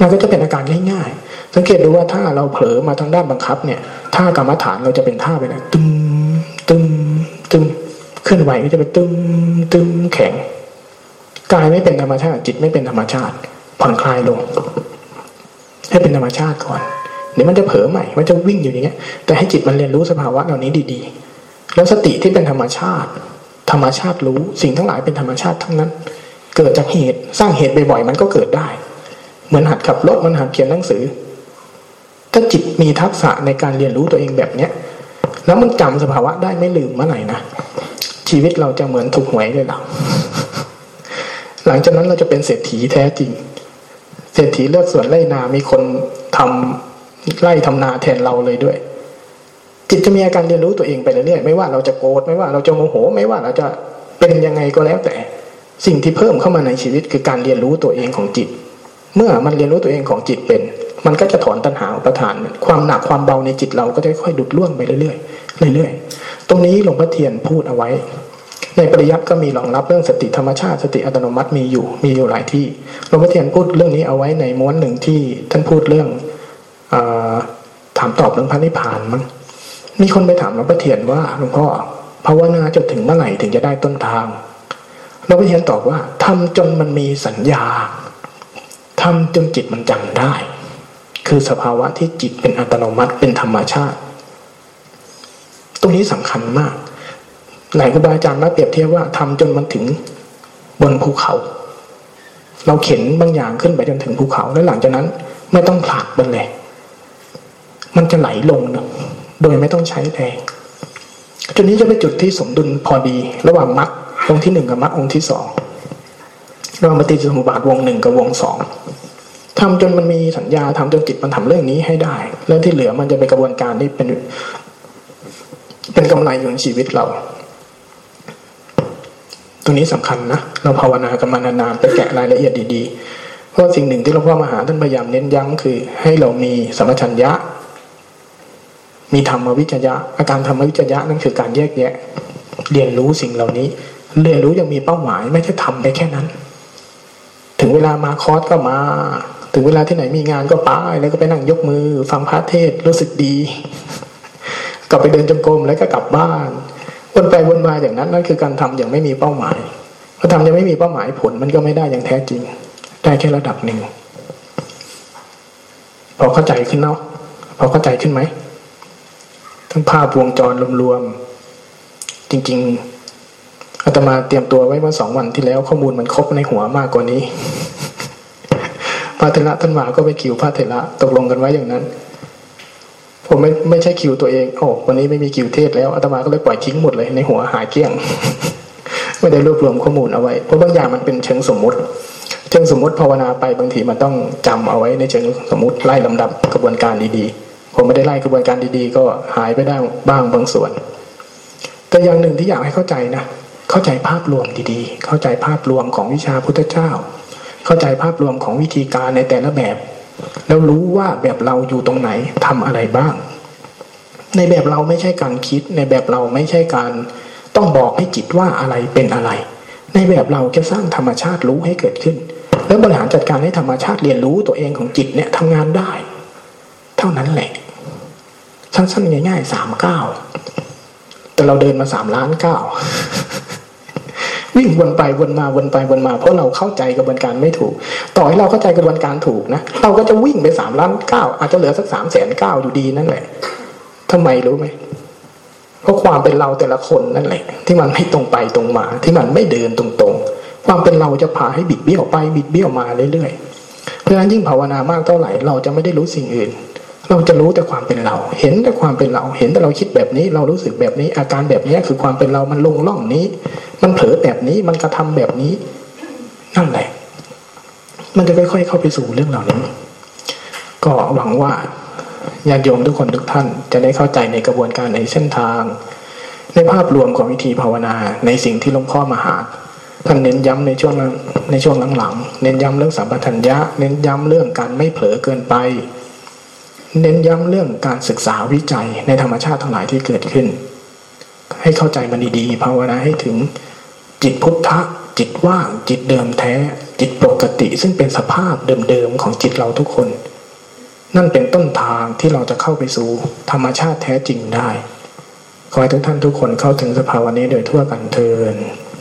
มันก็จะเป็นอาการง่ายๆ สังเกตดูว่าถ้าเราเผลอมาทางด้านบังคับเนี่ยท่ากรรมฐานเราจะเป็นท่าไปเลยตึมตึมตึมเคลื่อนไหวก็จะเป็นตึมตึมแข็งกายไม่เป็นธรรมชาติจิตไม่เป็นธรรมชาติ ผ่อนคลายลง ให้เป็นธรรมชาติก่อนเดี๋ยวมันจะเผลอใหม่มันจะวิ่งอยู่อย่างเงี้ยแต่ให้จิตมันเรียนรู้สภาวะเหล่านี้ดีๆ แล้วสติที่เป็นธรรมชาติ ธรรมชาติรู้สิ่งทั้งหลายเป็นธรรมชาติทั้งนั้น เกิดจากเหตุสร้างเหตุบ่อยๆมันก็เกิดได้ เหมือนหัดขับรถมันหัดเขียนหนังสือ ถ้าจิตมีทักษะในการเรียนรู้ตัวเองแบบเนี้ยแล้วมันจำสภาวะได้ไม่ลืมเมื่อไหร่นะชีวิตเราจะเหมือนถูกหวยเลยหรอหลังจากนั้นเราจะเป็นเศรษฐีแท้จริง เศรษฐีเลือกสวนไร่นามีคนทำไร่ทำนาแทนเราเลยด้วย จิตจะมีอาการเรียนรู้ตัวเองไปเรื่อยๆไม่ว่าเราจะโกรธไม่ว่าเราจะโมโห ไม่ว่าเราจะเป็นยังไงก็แล้วแต่สิ่งที่เพิ่มเข้ามาในชีวิตคือการเรียนรู้ตัวเองของจิต เมื่อมันเรียนรู้ตัวเองของจิตเป็น มันก็จะถอนตัณหาอุปทาน ความหนักความเบาในจิตเราก็จะค่อยดุดล่วงไปเรื่อยๆเรื่อยๆ ตรงนี้หลวงพ่อเทียนพูดเอาไว้ ในปริยัติก็มีรองรับเรื่องสติธรรมชาติสติอัตโนมัติมีอยู่มีอยู่หลายที่หลวงพ่อเทียนพูดเรื่องนี้เอาไว้ในม้วนหนึ่งที่ท่านพูดเรื่องอถามตอบเรื่องพระนิพพานมั้ง มีคนไปถามหลวงพ่อเทียนว่าหลวงพ่อภาวนาจะถึงเมื่อไหร่ถึงจะได้ต้นทางหลวงพ่อเทียนตอบว่าทำจนมันมีสัญญาทำจนจิตมันจำได้ คือสภาวะที่จิตเป็นอัตโนมัติเป็นธรรมชาติ ตรงนี้สำคัญมากหลายครูบาอาจารย์มาเปรียบเทียบว่าทำจนมันถึงบนภูเขา เราเข็นบางอย่างขึ้นไปจนถึงภูเขาแล้วหลังจากนั้น ไม่ต้องผลักมันเลย มันจะไหลลงนะ โดยไม่ต้องใช้แรงจุดนี้จะเป็นจุดที่สมดุลพอดี ระหว่างมรรคองค์ที่หนึ่งกับมรรคองค์ที่สองระหว่างปฏิจจสมุปบาทวงหนึ่งกับวงสองทำจนมันมีสัญญาทำจนจิตมันทำเรื่องนี้ให้ได้ แล้วที่เหลือมันจะเป็นกระบวนการที่เป็น เป็นกำไรของชีวิตเรา ตรงนี้สำคัญนะเราภาวนากันมานานๆไปแกะรายละเอียดดีๆเพราะสิ่งหนึ่งที่หลวงพ่อมหาท่านพยายามเน้นย้ำคือ ให้เรามีสมัชัญญะ มีธรรมวิจยะ อาการธรรมวิจยะนั่นคือการแยกแยะ เรียนรู้สิ่งเหล่านี้ เรียนรู้ยังมีเป้าหมายไม่ใช่ทำไปแค่นั้น ถึงเวลามาคอร์สก็มา ถึงเวลาที่ไหนมีงานก็ไปแล้วก็ไปนั่งยกมือ ฟังพระเทศรู้สึกดี กลับไปเดินจงกรมแล้วก็กลับบ้านวนไปวนมาอย่างนั้นนั่นคือการทำอย่างไม่มีเป้าหมายพอทำยังไม่มีเป้าหมายผลมันก็ไม่ได้อย่างแท้จริง ได้แค่ระดับหนึ่งพอเข้าใจขึ้นเนาะพอเข้าใจขึ้นไหม ทั้งภาพวงจรรวมๆจริง ๆอาตมาเตรียมตัวไว้เมื่อสองวันที่แล้วข้อมูลมันครบในหัวมากกว่านี้พระเถระท่านมาก็ไปคิวพระเถระตกลงกันไว้อย่างนั้น ผมไม่ไม่ใช่คิวตัวเองโอ้วันนี้ไม่มีคิวเทศแล้วอาตมาก็เลยปล่อยทิ้งหมดเลยในหัวหายเกลี้ยง ไม่ได้รวบรวมข้อมูลเอาไว้เพราะบางอย่างมันเป็นเชิงสมมุติเชิงสมมติภาวนาไปบางทีมันต้องจำเอาไว้ในเชิงสมมติไล่ลำดับกระบวนการดีๆ ผมไม่ได้ไล่กระบวนการดีๆ ก็หายไปได้บ้างบางส่วน แต่อย่างหนึ่งที่อยากให้เข้าใจนะ เข้าใจภาพรวมดีๆ เข้าใจภาพรวมของวิชาพุทธเจ้า เข้าใจภาพรวมของวิธีการในแต่ละแบบ แล้วรู้ว่าแบบเราอยู่ตรงไหนทำอะไรบ้าง ในแบบเราไม่ใช่การคิด ในแบบเราไม่ใช่การต้องบอกให้จิตว่าอะไรเป็นอะไร ในแบบเราแค่สร้างธรรมชาติรู้ให้เกิดขึ้น แล้วบริหารจัดการให้ธรรมชาติเรียนรู้ตัวเองของจิตเนี่ยทำงานได้ เท่านั้นแหละ สั้นๆง่ายๆสามเก้าแต่เราเดินมาสามล้านเก้าวิ่งวนไปวนมาวนไปวนมา เพราะเราเข้าใจกระบวนการไม่ถูก ต่อให้เราเข้าใจกระบวนการถูกนะเราก็จะวิ่งไปสามล้านเก้าอาจจะเหลือสักสามแสนเก้าอยู่ดีนั่นแหละทำไมรู้ไหมเพราะความเป็นเราแต่ละคนนั่นแหละ ที่มันไม่ตรงไปตรงมา ที่มันไม่เดินตรงๆ ความเป็นเราจะพาให้บิดเบี้ยวไปบิดเบี้ยวมาเรื่อยๆเพราะฉะนั้นยิ่งภาวนามากเท่าไหร่เราจะไม่ได้รู้สิ่งอื่น เราจะรู้แต่ความเป็นเรา เห็นแต่ความเป็นเรา เห็นแต่เราคิดแบบนี้ เรารู้สึกแบบนี้ อาการแบบนี้คือความเป็นเรา มันลงล่องนี้ มันเผลอแบบนี้ มันกระทำแบบนี้ นั่นแหละ มันจะค่อยๆเข้าไปสู่เรื่องเหล่านี้ ก็หวังว่าญาติโยมทุกคนทุกท่าน จะได้เข้าใจในกระบวนการในเส้นทาง ในภาพรวมของวิธีภาวนา ในสิ่งที่หลวงพ่อมาหาท่านเน้นย้ำในช่วงในช่วงหลังๆ เน้นย้ำเรื่องสัมปทัญญะ เน้นย้ำเรื่องการไม่เผลอเกินไป เน้นย้ำเรื่องการศึกษาวิจัยในธรรมชาติทั้งหลายที่เกิดขึ้น ให้เข้าใจมันดีๆภาวนาให้ถึงจิตพุทธะจิตว่างจิตเดิมแท้ จิตปกติ ซึ่งเป็นสภาพเดิมๆของจิตเราทุกคน นั่นเป็นต้นทางที่เราจะเข้าไปสู่ธรรมชาติแท้จริงได้ ขอให้ทุกท่านทุกคนเข้าถึงสภาวะนี้โดยทั่วกันเทิน